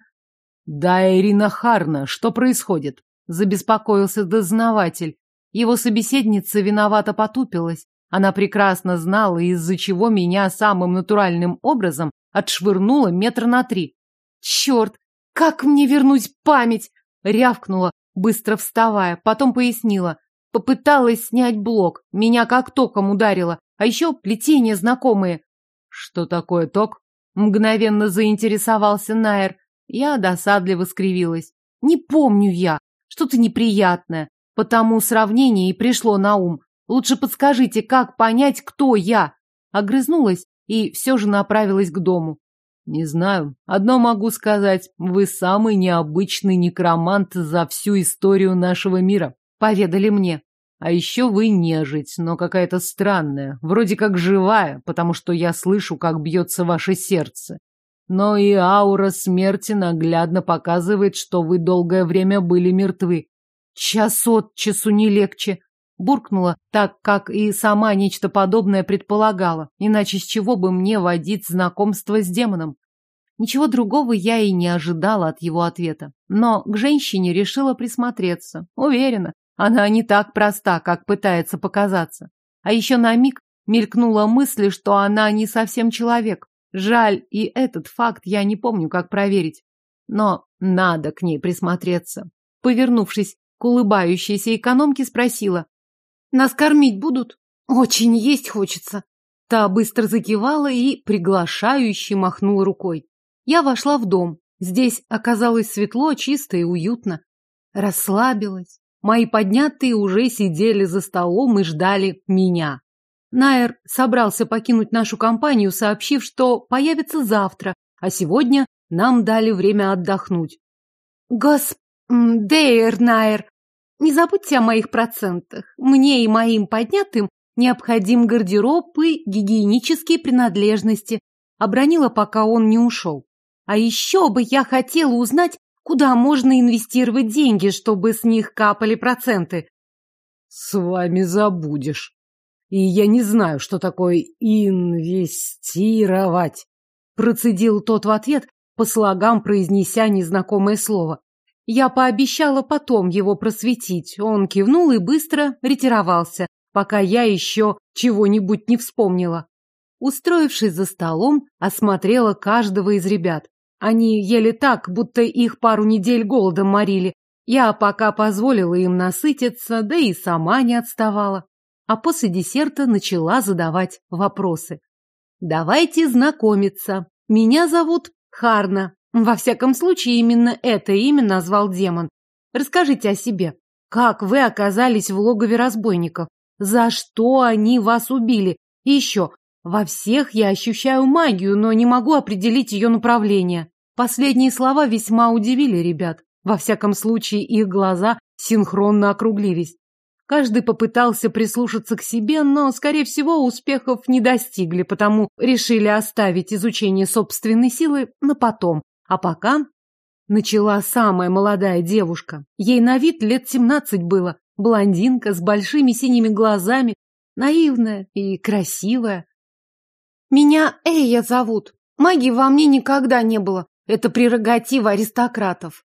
S2: Да, Ирина Харна, что происходит? Забеспокоился дознаватель. Его собеседница виновато потупилась. Она прекрасно знала, из-за чего меня самым натуральным образом отшвырнула метр на три. Черт, как мне вернуть память? Рявкнула, быстро вставая, потом пояснила. Попыталась снять блок, меня как током ударило, а еще плетения знакомые. Что такое ток? Мгновенно заинтересовался Найер. Я досадливо скривилась. Не помню я, что-то неприятное. Потому сравнение и пришло на ум. Лучше подскажите, как понять, кто я? Огрызнулась и все же направилась к дому. Не знаю. Одно могу сказать. Вы самый необычный некромант за всю историю нашего мира. Поведали мне. А еще вы нежить, но какая-то странная. Вроде как живая, потому что я слышу, как бьется ваше сердце. Но и аура смерти наглядно показывает, что вы долгое время были мертвы. Час от часу не легче. Буркнула, так как и сама нечто подобное предполагала, иначе с чего бы мне водить знакомство с демоном? Ничего другого я и не ожидала от его ответа. Но к женщине решила присмотреться. Уверена, она не так проста, как пытается показаться. А еще на миг мелькнула мысль, что она не совсем человек. Жаль, и этот факт я не помню, как проверить. Но надо к ней присмотреться. Повернувшись к улыбающейся экономке, спросила. Нас кормить будут? Очень есть хочется. Та быстро закивала и приглашающе махнула рукой. Я вошла в дом. Здесь оказалось светло, чисто и уютно. Расслабилась. Мои поднятые уже сидели за столом и ждали меня. Найер собрался покинуть нашу компанию, сообщив, что появится завтра, а сегодня нам дали время отдохнуть. Госп... Дейр, Найер, не забудьте о моих процентах. Мне и моим поднятым необходим гардероб и гигиенические принадлежности. Обронила, пока он не ушел. А еще бы я хотела узнать, куда можно инвестировать деньги, чтобы с них капали проценты. С вами забудешь. И я не знаю, что такое инвестировать. Процедил тот в ответ, по слогам произнеся незнакомое слово. Я пообещала потом его просветить. Он кивнул и быстро ретировался, пока я еще чего-нибудь не вспомнила. Устроившись за столом, осмотрела каждого из ребят. Они ели так, будто их пару недель голодом морили. Я пока позволила им насытиться, да и сама не отставала. А после десерта начала задавать вопросы. Давайте знакомиться. Меня зовут Харна. Во всяком случае, именно это имя назвал демон. Расскажите о себе. Как вы оказались в логове разбойников? За что они вас убили? И еще, во всех я ощущаю магию, но не могу определить ее направление. Последние слова весьма удивили ребят. Во всяком случае, их глаза синхронно округлились. Каждый попытался прислушаться к себе, но, скорее всего, успехов не достигли, потому решили оставить изучение собственной силы на потом, а пока начала самая молодая девушка. Ей на вид лет семнадцать было. Блондинка с большими синими глазами, наивная и красивая. Меня Эя зовут. Магии во мне никогда не было. Это прерогатива аристократов.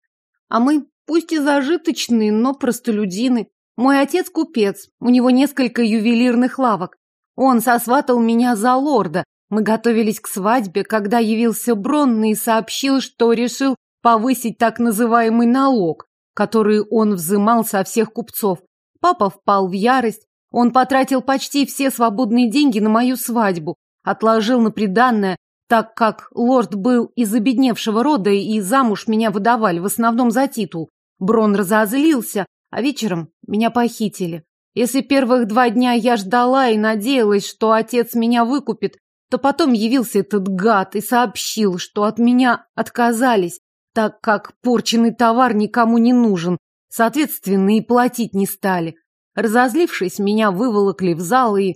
S2: А мы, пусть и зажиточные, но простолюдины. Мой отец купец, у него несколько ювелирных лавок. Он сосватал меня за лорда, мы готовились к свадьбе, когда явился Бронный и сообщил, что решил повысить так называемый налог, который он взымал со всех купцов. Папа впал в ярость. Он потратил почти все свободные деньги на мою свадьбу, отложил на приданное, так как лорд был из обедневшего рода и замуж меня выдавали в основном за титул. Брон разозлился, а вечером меня похитили. Если первых два дня я ждала и надеялась, что отец меня выкупит, то потом явился этот гад и сообщил, что от меня отказались, так как порченный товар никому не нужен, соответственно, и платить не стали. Разозлившись, меня выволокли в зал и...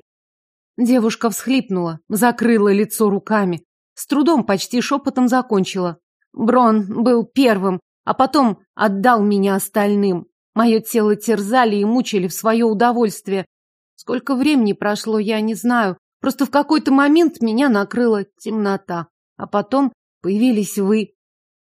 S2: Девушка всхлипнула, закрыла лицо руками. С трудом, почти шепотом закончила. Брон был первым, а потом отдал меня остальным. Мое тело терзали и мучили в свое удовольствие. Сколько времени прошло, я не знаю, Просто в какой-то момент меня накрыла темнота. А потом появились вы.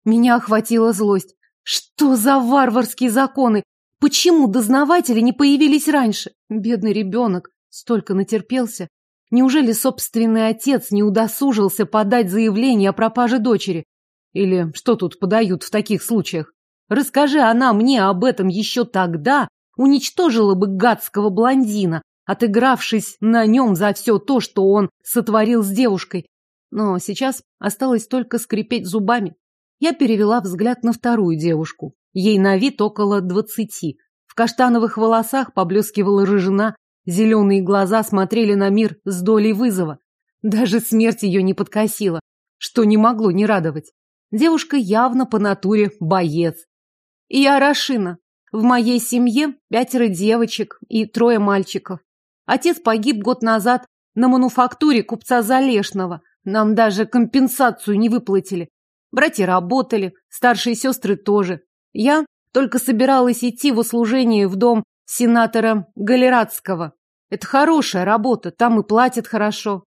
S2: Меня охватила злость. Что за варварские законы? Почему дознаватели не появились раньше? Бедный ребенок. Столько натерпелся.
S1: Неужели собственный отец не удосужился подать заявление о пропаже дочери? Или что тут подают в таких случаях? Расскажи она мне об этом еще тогда, уничтожила бы гадского блондина, отыгравшись на нем за все то, что он сотворил с девушкой. Но сейчас осталось только скрипеть зубами. Я перевела взгляд на вторую девушку. Ей на вид около двадцати. В каштановых волосах поблескивала рыжина, зеленые глаза смотрели на мир с долей вызова. Даже смерть ее не подкосила, что не могло не радовать. Девушка явно по натуре боец. И я Рашина. В моей семье пятеро девочек и трое мальчиков. Отец погиб год назад на мануфактуре купца Залешного. Нам даже компенсацию не выплатили. Братья работали, старшие сестры тоже. Я только собиралась идти в услужение в дом сенатора Галератского. Это хорошая работа, там и платят хорошо.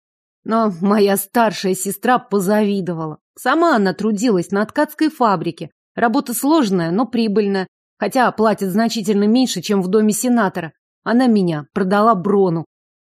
S1: Но моя старшая сестра позавидовала. Сама она трудилась на ткацкой фабрике. Работа сложная, но прибыльная, хотя платят значительно меньше, чем в доме сенатора. Она меня продала Брону.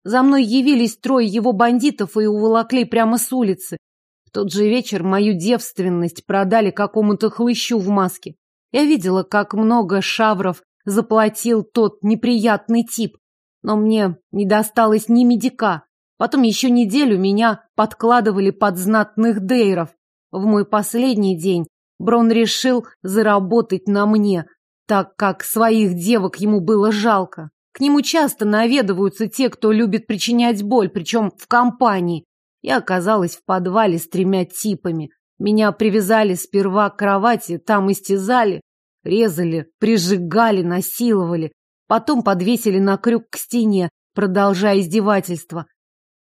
S1: За мной явились трое его бандитов и уволокли прямо с улицы. В тот же вечер мою девственность продали какому-то хлыщу в маске. Я видела, как много шавров заплатил тот неприятный тип, но мне не досталось ни медика. Потом еще неделю меня подкладывали под знатных дейров. В мой последний день Брон решил заработать на мне, так как своих девок ему было жалко. К нему часто наведываются те, кто любит причинять боль, причем в компании. Я оказалась в подвале с тремя типами. Меня привязали сперва к кровати, там истязали, резали, прижигали, насиловали. Потом подвесили на крюк к стене, продолжая издевательство.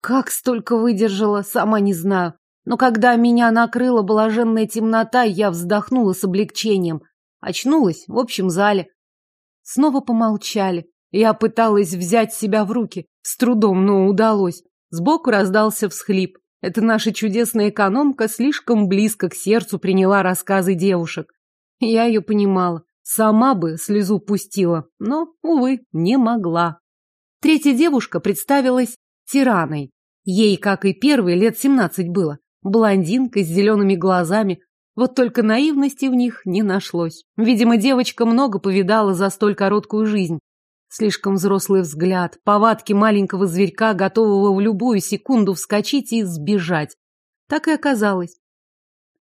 S1: Как столько выдержала, сама не знаю. Но когда меня накрыла блаженная темнота, я вздохнула с облегчением. Очнулась в общем зале. Снова помолчали. Я пыталась взять себя в руки. С трудом, но удалось. Сбоку раздался всхлип. Эта наша чудесная экономка слишком близко к сердцу приняла рассказы девушек. Я ее понимала. Сама бы слезу пустила, но, увы, не могла. Третья девушка представилась тираной. Ей, как и первой, лет семнадцать было. Блондинка с зелеными глазами. Вот только наивности в них не нашлось. Видимо, девочка много повидала за столь короткую жизнь. Слишком взрослый взгляд, повадки маленького зверька, готового в любую секунду вскочить и сбежать. Так и оказалось.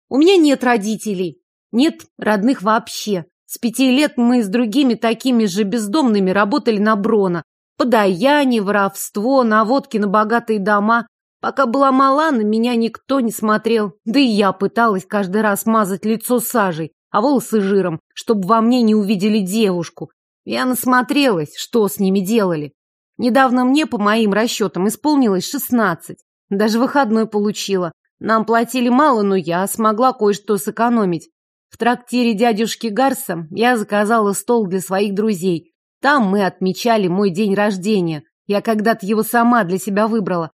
S1: У меня нет родителей, нет родных вообще. С пяти лет мы с другими такими же бездомными работали на Брона. Подаяние, воровство, наводки на богатые дома. Пока была мала, на меня никто не смотрел. Да и я пыталась каждый раз мазать лицо сажей, а волосы жиром, чтобы во мне не увидели девушку. Я насмотрелась, что с ними делали. Недавно мне, по моим расчетам, исполнилось шестнадцать. Даже выходной получила. Нам платили мало, но я смогла кое-что сэкономить. В трактире дядюшки Гарса я заказала стол для своих друзей. Там мы отмечали мой день рождения. Я когда-то его сама для себя выбрала.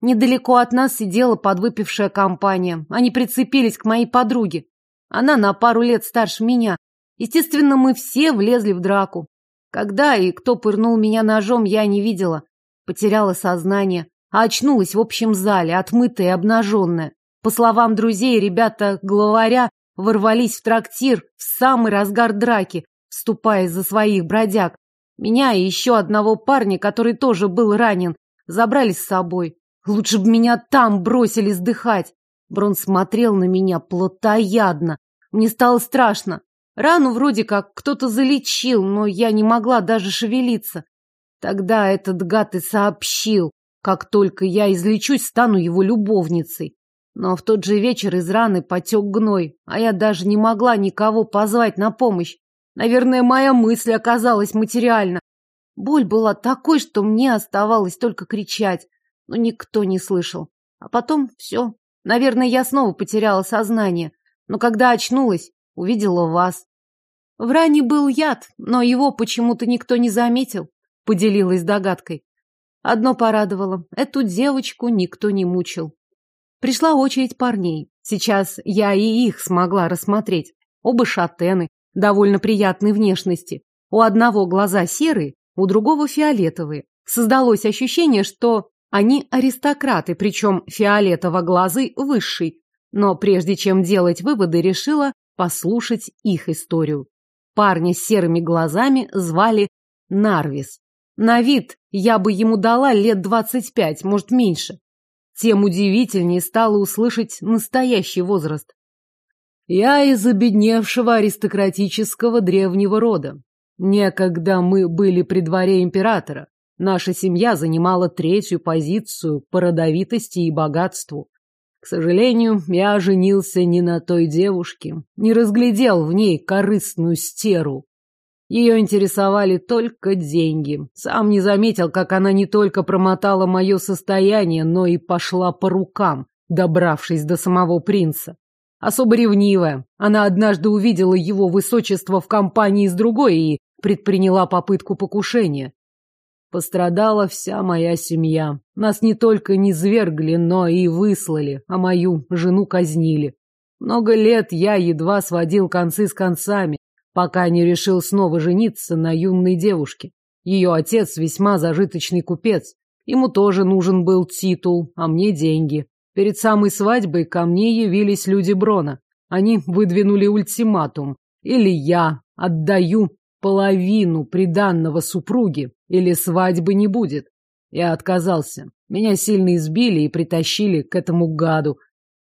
S1: Недалеко от нас сидела подвыпившая компания. Они прицепились к моей подруге. Она на пару лет старше меня. Естественно, мы все влезли в драку. Когда и кто пырнул меня ножом, я не видела. Потеряла сознание, а очнулась в общем зале, отмытая и обнаженная. По словам друзей, ребята главаря ворвались в трактир в самый разгар драки, вступая за своих бродяг. Меня и еще одного парня, который тоже был ранен, забрали с собой. Лучше бы меня там бросили сдыхать. Брон смотрел на меня плотоядно. Мне стало страшно. Рану вроде как кто-то залечил, но я не могла даже шевелиться. Тогда этот гад и сообщил, как только я излечусь, стану его любовницей. Но в тот же вечер из раны потек гной, а я даже не могла никого позвать на помощь. Наверное, моя мысль оказалась материальна. Боль была такой, что мне оставалось только кричать но никто не слышал. А потом все. Наверное, я снова потеряла сознание. Но когда очнулась, увидела вас. В ране был яд, но его почему-то никто не заметил, поделилась догадкой. Одно порадовало, эту девочку никто не мучил. Пришла очередь парней. Сейчас я и их смогла рассмотреть. Оба шатены, довольно приятной внешности. У одного глаза серые, у другого фиолетовые. Создалось ощущение, что
S2: Они аристократы, причем фиолетово-глазый высший. Но прежде чем делать выводы, решила послушать их историю. Парня с серыми глазами звали Нарвис. На вид я бы ему дала лет двадцать пять, может, меньше. Тем удивительнее стало услышать настоящий возраст. Я из обедневшего аристократического древнего рода. Некогда мы были при дворе императора. Наша семья занимала третью позицию по родовитости и богатству. К сожалению, я женился не на той девушке, не разглядел в ней корыстную стеру. Ее интересовали только деньги. Сам не заметил, как она не только промотала мое состояние, но и пошла по рукам, добравшись до самого принца. Особо ревнивая, она однажды увидела его высочество в компании с другой и предприняла попытку покушения. Пострадала вся моя семья. Нас не только не свергли, но и выслали, а мою жену казнили. Много лет я едва сводил концы с концами, пока не решил снова жениться на юной девушке. Ее отец весьма зажиточный купец. Ему тоже нужен был титул, а мне деньги. Перед самой свадьбой ко мне явились люди Брона. Они выдвинули ультиматум. Или я отдаю половину приданного супруге, или свадьбы не будет. Я отказался. Меня сильно избили и притащили к этому гаду.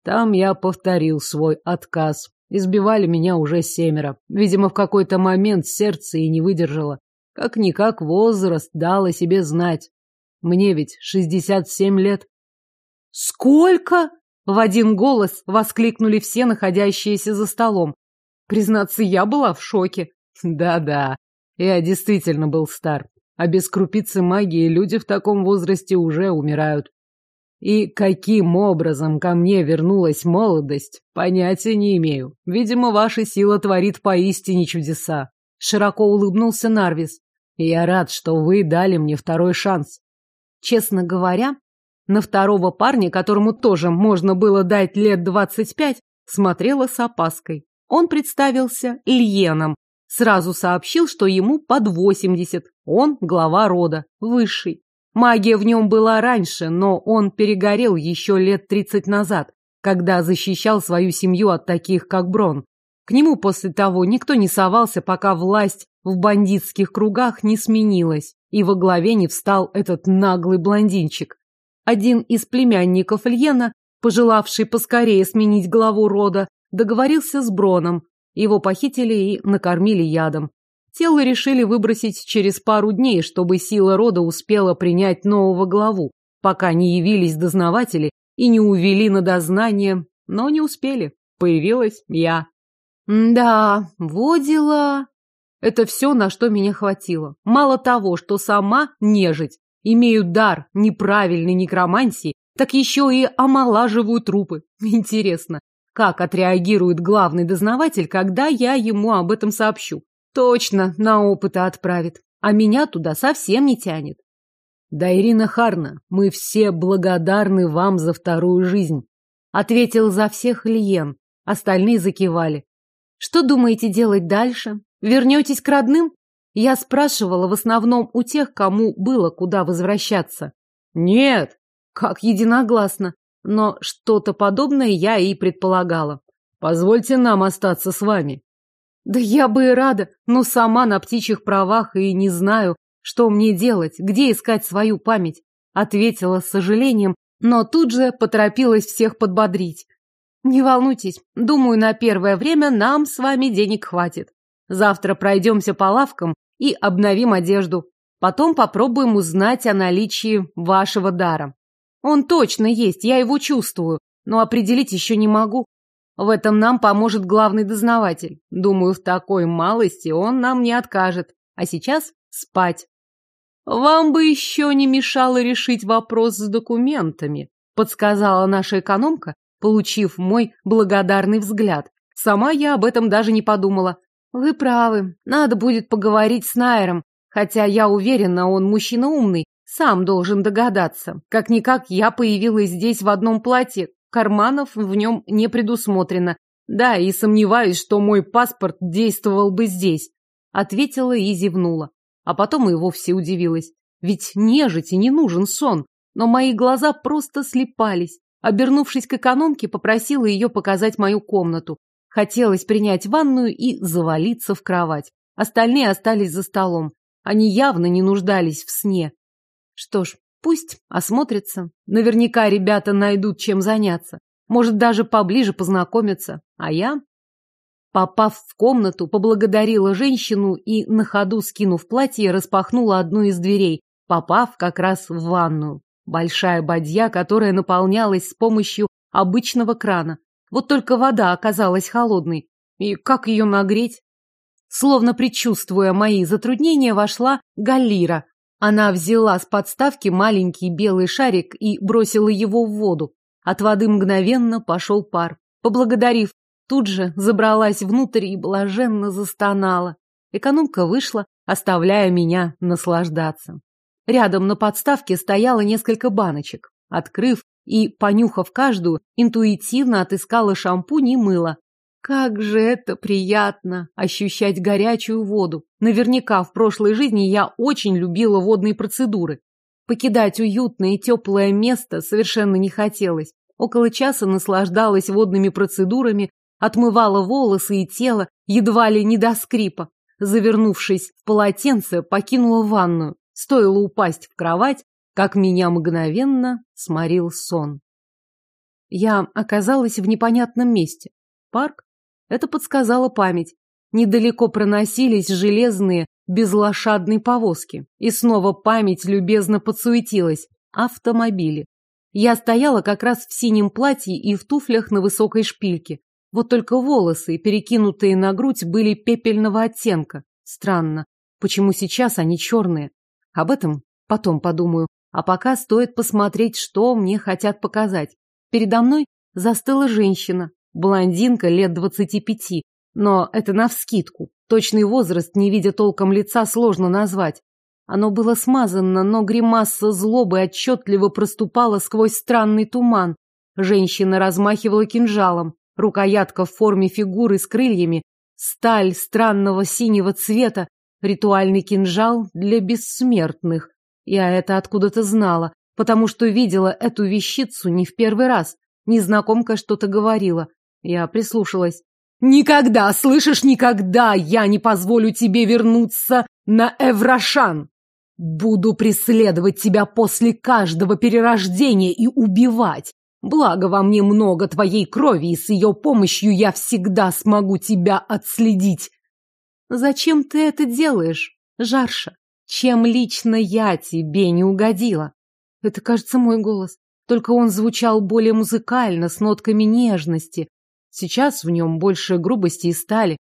S2: Там я повторил свой отказ. Избивали меня уже семеро. Видимо, в какой-то момент сердце и не выдержало. Как-никак возраст дал о себе знать. Мне ведь шестьдесят семь лет. «Сколько?» — в один голос воскликнули все находящиеся за столом. Признаться, я была в шоке. Да-да, я действительно был стар. А без крупицы магии люди в таком возрасте уже умирают. И каким образом ко мне вернулась молодость, понятия не имею. Видимо, ваша сила творит поистине чудеса. Широко улыбнулся Нарвис. Я рад, что вы дали мне второй шанс. Честно говоря, на второго парня, которому тоже можно было дать лет двадцать пять, смотрела с опаской. Он представился Ильеном, Сразу сообщил, что ему под восемьдесят. Он глава рода, высший. Магия в нем была раньше, но он перегорел еще лет тридцать назад, когда защищал свою семью от таких, как Брон. К нему после того никто не совался, пока власть в бандитских кругах не сменилась, и во главе не встал этот наглый блондинчик. Один из племянников Льена, пожелавший поскорее сменить главу рода, договорился с Броном, его похитили и накормили ядом. Тело решили выбросить через пару дней, чтобы сила рода успела принять нового главу, пока не явились дознаватели и не увели на дознание, но не успели. Появилась я. Да, водила. Это все, на что меня хватило. Мало того, что сама нежить, имею дар неправильной некромансии, так еще и омолаживаю трупы. Интересно, как отреагирует главный дознаватель, когда я ему об этом сообщу. Точно, на опыты отправит. А меня туда совсем не тянет. Да, Ирина Харна, мы все благодарны вам за вторую жизнь. Ответил за всех Лиен. Остальные закивали. Что думаете делать дальше? Вернетесь к родным? Я спрашивала в основном у тех, кому было куда возвращаться. Нет, как единогласно но что-то подобное я и предполагала. Позвольте нам остаться с вами. Да я бы и рада, но сама на птичьих правах и не знаю, что мне делать, где искать свою память, ответила с сожалением, но тут же поторопилась всех подбодрить. Не волнуйтесь, думаю, на первое время нам с вами денег хватит. Завтра пройдемся по лавкам и обновим одежду. Потом попробуем узнать о наличии вашего дара. Он точно есть, я его чувствую, но определить еще не могу. В этом нам поможет главный дознаватель. Думаю, в такой малости он нам не откажет. А сейчас спать. Вам бы еще не мешало решить вопрос с документами, подсказала наша экономка, получив мой благодарный взгляд. Сама я об этом даже не подумала. Вы правы, надо будет поговорить с Найером, хотя я уверена, он мужчина умный сам должен догадаться. Как-никак я появилась здесь в одном платье, карманов в нем не предусмотрено. Да, и сомневаюсь, что мой паспорт действовал бы здесь. Ответила и зевнула. А потом и вовсе удивилась. Ведь нежити не нужен сон. но мои глаза просто слепались. Обернувшись к экономке, попросила ее показать мою комнату. Хотелось принять ванную и завалиться в кровать. Остальные остались за столом. Они явно не нуждались в сне. Что ж, пусть осмотрятся. Наверняка ребята найдут чем заняться. Может, даже поближе познакомиться. А я Попав в комнату, поблагодарила женщину и, на ходу скинув платье, распахнула одну из дверей, попав как раз в ванную. Большая бадья, которая наполнялась с помощью обычного крана. Вот только вода оказалась холодной. И как ее нагреть? Словно предчувствуя мои затруднения, вошла Галлира. Она взяла с подставки маленький белый шарик и бросила его в воду. От воды мгновенно пошел пар. Поблагодарив Тут же забралась внутрь и блаженно застонала. Экономка вышла, оставляя меня наслаждаться. Рядом на подставке стояло несколько баночек. Открыв и понюхав каждую, интуитивно отыскала шампунь и мыло. Как же это приятно ощущать горячую воду. Наверняка в прошлой жизни я очень любила водные процедуры. Покидать уютное и теплое место совершенно не хотелось. Около часа наслаждалась водными процедурами, отмывала волосы и тело, едва ли не до скрипа. Завернувшись в полотенце, покинула ванную. Стоило упасть в кровать, как меня мгновенно сморил сон. Я оказалась в непонятном месте. Парк? Это подсказала память. Недалеко проносились железные, безлошадные повозки. И снова память любезно подсуетилась. Автомобили. Я стояла как раз в синем платье и в туфлях на высокой шпильке. Вот только волосы, перекинутые на грудь, были пепельного оттенка. Странно, почему сейчас они черные? Об этом потом подумаю. А пока стоит посмотреть, что мне хотят показать. Передо мной застыла женщина, блондинка лет двадцати пяти, но это навскидку. Точный возраст, не видя толком лица, сложно назвать. Оно было смазано, но гримаса злобы отчетливо проступала сквозь странный туман. Женщина размахивала кинжалом. Рукоятка в форме фигуры с крыльями, сталь странного синего цвета, ритуальный кинжал для бессмертных. Я это откуда-то знала, потому что видела эту вещицу не в первый раз. Незнакомка что-то говорила. Я прислушалась. «Никогда, слышишь, никогда я не позволю тебе вернуться на Эврашан! Буду преследовать тебя после каждого перерождения и убивать, Благо во мне много твоей крови, и с ее помощью я всегда смогу тебя отследить. Зачем ты это делаешь, Жарша? Чем лично я тебе не угодила? Это, кажется, мой голос. Только он звучал более музыкально, с нотками нежности. Сейчас в нем больше грубости и стали.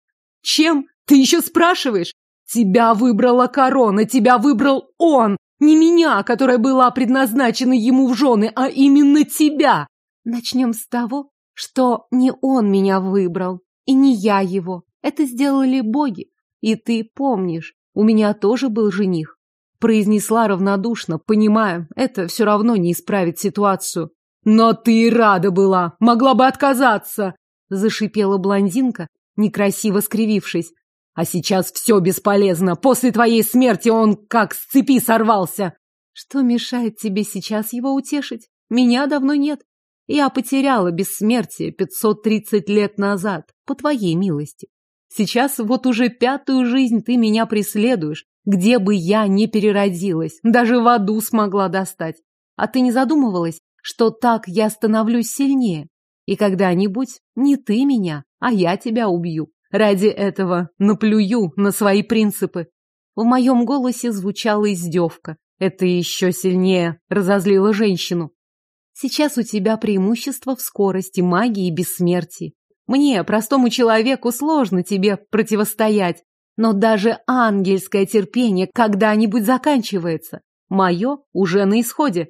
S2: Чем? Ты еще спрашиваешь? Тебя выбрала корона, тебя выбрал он! Не меня, которая была предназначена ему в жены, а именно тебя. Начнем с того, что не он меня выбрал, и не я его. Это сделали боги. И ты помнишь, у меня тоже был жених. Произнесла равнодушно, понимая, это все равно не исправит ситуацию. Но ты рада была, могла бы отказаться, зашипела блондинка, некрасиво скривившись. А сейчас все бесполезно. После твоей смерти он как с цепи сорвался. Что мешает тебе сейчас его утешить? Меня давно нет. Я потеряла бессмертие 530 лет назад, по твоей милости. Сейчас вот уже пятую жизнь ты меня преследуешь, где бы я ни переродилась, даже в аду смогла достать. А ты не задумывалась, что так я становлюсь сильнее? И когда-нибудь не ты меня, а я тебя убью. Ради этого наплюю на свои принципы. В моем голосе звучала издевка. Это еще сильнее разозлило женщину. Сейчас у тебя преимущество в скорости, магии и бессмертии. Мне, простому человеку, сложно тебе противостоять. Но даже ангельское терпение когда-нибудь заканчивается. Мое уже на исходе.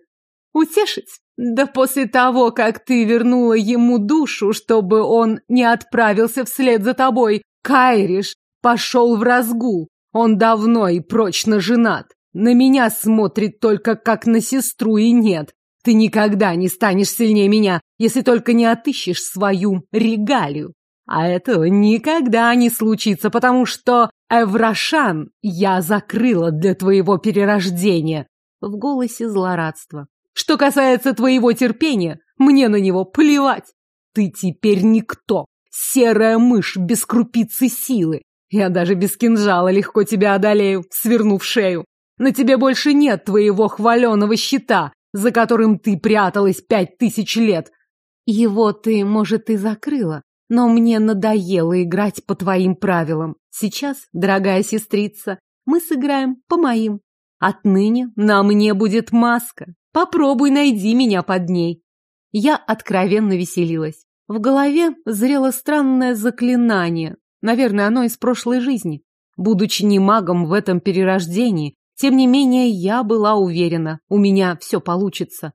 S2: Утешить? Да после того, как ты вернула ему душу, чтобы он не отправился вслед за тобой, Кайриш пошел в разгул. Он давно и прочно женат. На меня смотрит только как на сестру и нет. Ты никогда не станешь сильнее меня, если только не отыщешь свою регалию. А этого никогда не случится, потому что Эврашан я закрыла для твоего перерождения. В голосе злорадство. Что касается твоего терпения, мне на него плевать. Ты теперь никто. Серая мышь без крупицы силы. Я даже без кинжала легко тебя одолею, свернув шею. На тебе больше нет твоего хваленого щита, за которым ты пряталась пять тысяч лет.
S1: Его ты, может, и закрыла, но мне надоело играть по твоим правилам. Сейчас, дорогая сестрица, мы сыграем по моим. Отныне на мне будет маска. Попробуй найди меня под ней. Я откровенно веселилась. В голове зрело странное заклинание. Наверное, оно из прошлой жизни. Будучи не магом в этом перерождении, тем не менее я была уверена, у меня все получится.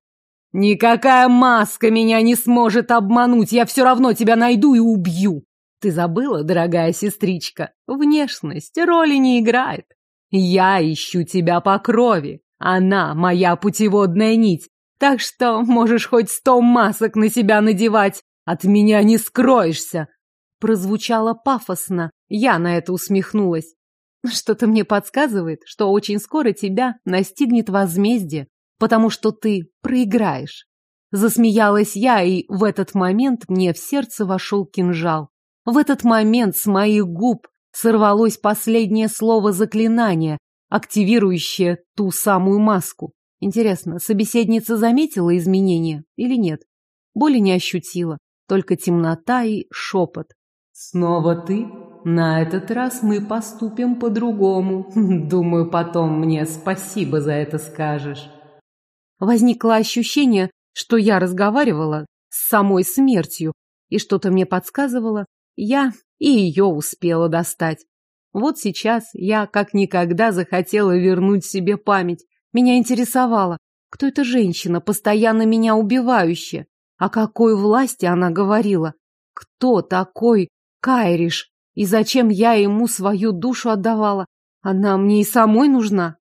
S1: «Никакая маска меня не сможет обмануть, я все равно тебя найду и убью!» Ты забыла, дорогая сестричка, внешность роли не играет. Я ищу тебя по крови, она моя путеводная нить, так что можешь хоть сто масок на себя надевать, от меня не скроешься. Прозвучало пафосно. Я на это усмехнулась. Что-то мне подсказывает, что очень скоро тебя настигнет возмездие, потому что ты проиграешь. Засмеялась я, и в этот момент мне в сердце вошел кинжал. В этот момент с моих губ сорвалось последнее слово заклинания, активирующее ту самую маску. Интересно, собеседница заметила изменения или нет? Боли не ощутила, только темнота и шепот. «Снова ты? На этот раз мы поступим по-другому. Думаю, потом мне спасибо за это скажешь». Возникло ощущение, что я разговаривала с самой смертью, и что-то мне подсказывало, я и ее успела достать. Вот сейчас я как никогда захотела вернуть себе память. Меня интересовало, кто эта женщина, постоянно меня убивающая. О какой власти она говорила? Кто такой Кайриш? И зачем я ему свою душу отдавала? Она мне и самой нужна.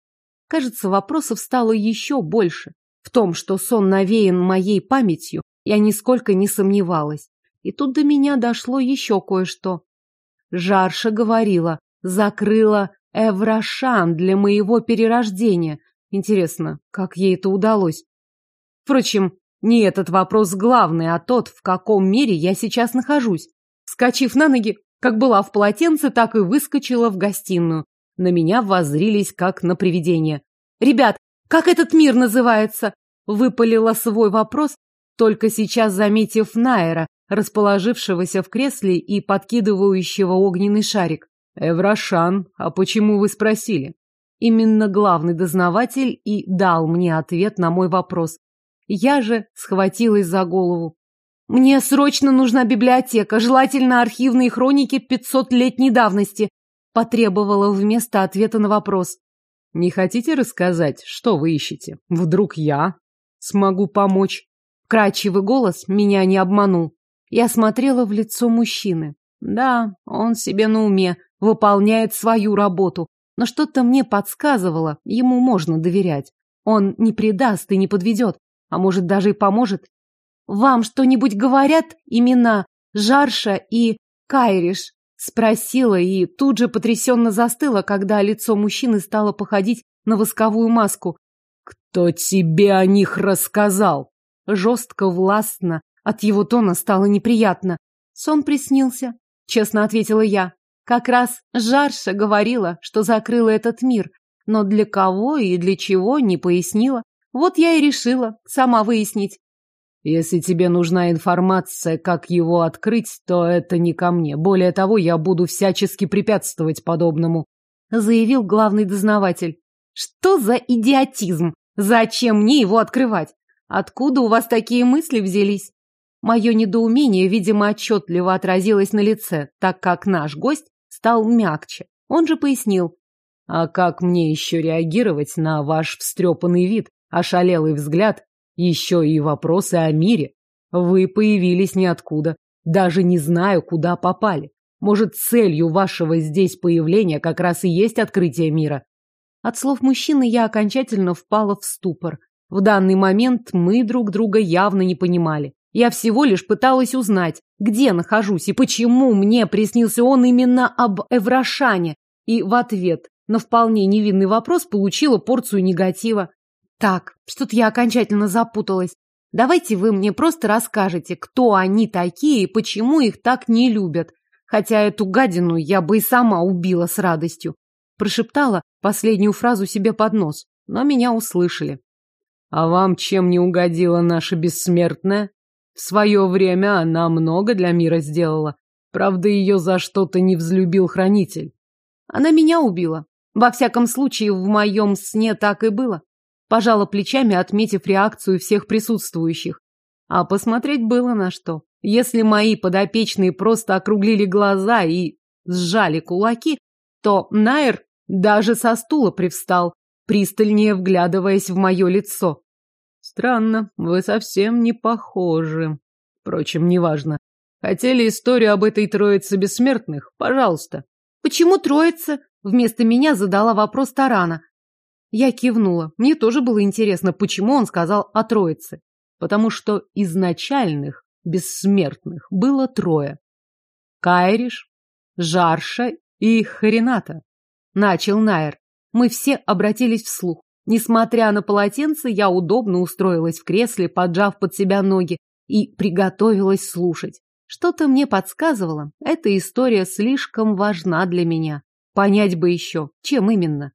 S1: Кажется, вопросов стало еще больше. В том, что сон навеян моей памятью, я нисколько не сомневалась. И тут до меня дошло еще кое-что. Жарша говорила, закрыла Эврашан для моего перерождения. Интересно, как ей это удалось? Впрочем, не этот вопрос главный, а тот, в каком мире я сейчас нахожусь. Вскочив на ноги, как была в полотенце, так и выскочила в гостиную. На меня воззрились, как на привидение. «Ребят, как этот мир называется?» Выпалила свой вопрос, только сейчас заметив Найера, расположившегося в кресле и подкидывающего огненный шарик. «Эврашан, а почему вы спросили?» Именно главный дознаватель и дал мне ответ на мой вопрос. Я же схватилась за голову. «Мне срочно нужна библиотека, желательно архивные хроники пятьсотлетней давности», потребовала вместо ответа на вопрос. «Не хотите рассказать, что вы ищете? Вдруг я смогу помочь?» Кратчевый голос меня не обманул. Я смотрела в лицо мужчины. Да, он себе на уме, выполняет свою работу, но что-то мне подсказывало, ему можно доверять. Он не предаст и не подведет, а может даже и поможет. Вам что-нибудь говорят имена Жарша и Кайриш? Спросила и тут же потрясенно застыла, когда лицо мужчины стало походить на восковую маску. «Кто тебе о них рассказал?» Жестко, властно, от его тона стало неприятно. Сон приснился, честно ответила я. Как раз Жарша говорила, что закрыла этот мир, но для кого и для чего не пояснила. Вот я и решила сама выяснить. Если тебе нужна информация, как его открыть, то это не ко мне. Более того, я буду всячески препятствовать подобному, заявил главный дознаватель. Что за идиотизм? Зачем мне его открывать? Откуда у вас такие мысли взялись? Мое недоумение, видимо, отчетливо отразилось на лице, так как наш гость стал мягче. Он же пояснил. А как мне еще реагировать на ваш встрепанный вид, ошалелый взгляд, еще и вопросы о мире? Вы появились ниоткуда, даже не знаю, куда попали. Может, целью вашего здесь появления как раз и есть открытие мира? От слов мужчины я окончательно впала в ступор. В данный момент мы друг друга явно не понимали. Я всего лишь пыталась узнать, где нахожусь и почему мне приснился он именно об Эврашане, и в ответ на вполне невинный вопрос получила порцию негатива. Так, что-то я окончательно запуталась. Давайте вы мне просто расскажете, кто они такие и почему их так не любят. Хотя эту гадину я бы и сама убила с радостью. Прошептала последнюю фразу себе под нос, но меня услышали.
S2: А вам чем не угодила наша бессмертная? В свое время она много для мира сделала. Правда, ее за что-то не взлюбил хранитель.
S1: Она меня убила. Во всяком случае, в моем сне так и было. Пожала плечами, отметив реакцию всех присутствующих. А посмотреть было на что. Если мои подопечные просто округлили глаза и сжали кулаки, то Найр даже со стула привстал, пристальнее вглядываясь в мое лицо.
S2: Странно, вы совсем не похожи. Впрочем, неважно. Хотели историю об этой троице бессмертных? Пожалуйста.
S1: Почему троица? Вместо меня задала вопрос Тарана. Я кивнула. Мне тоже было интересно, почему он сказал о троице.
S2: Потому что изначальных бессмертных было трое. Кайриш, Жарша и Харината.
S1: Начал Найер. Мы все обратились вслух. Несмотря на полотенце, я удобно устроилась в кресле, поджав под себя ноги, и приготовилась слушать. Что-то мне подсказывало, эта история слишком важна для меня. Понять бы еще, чем именно.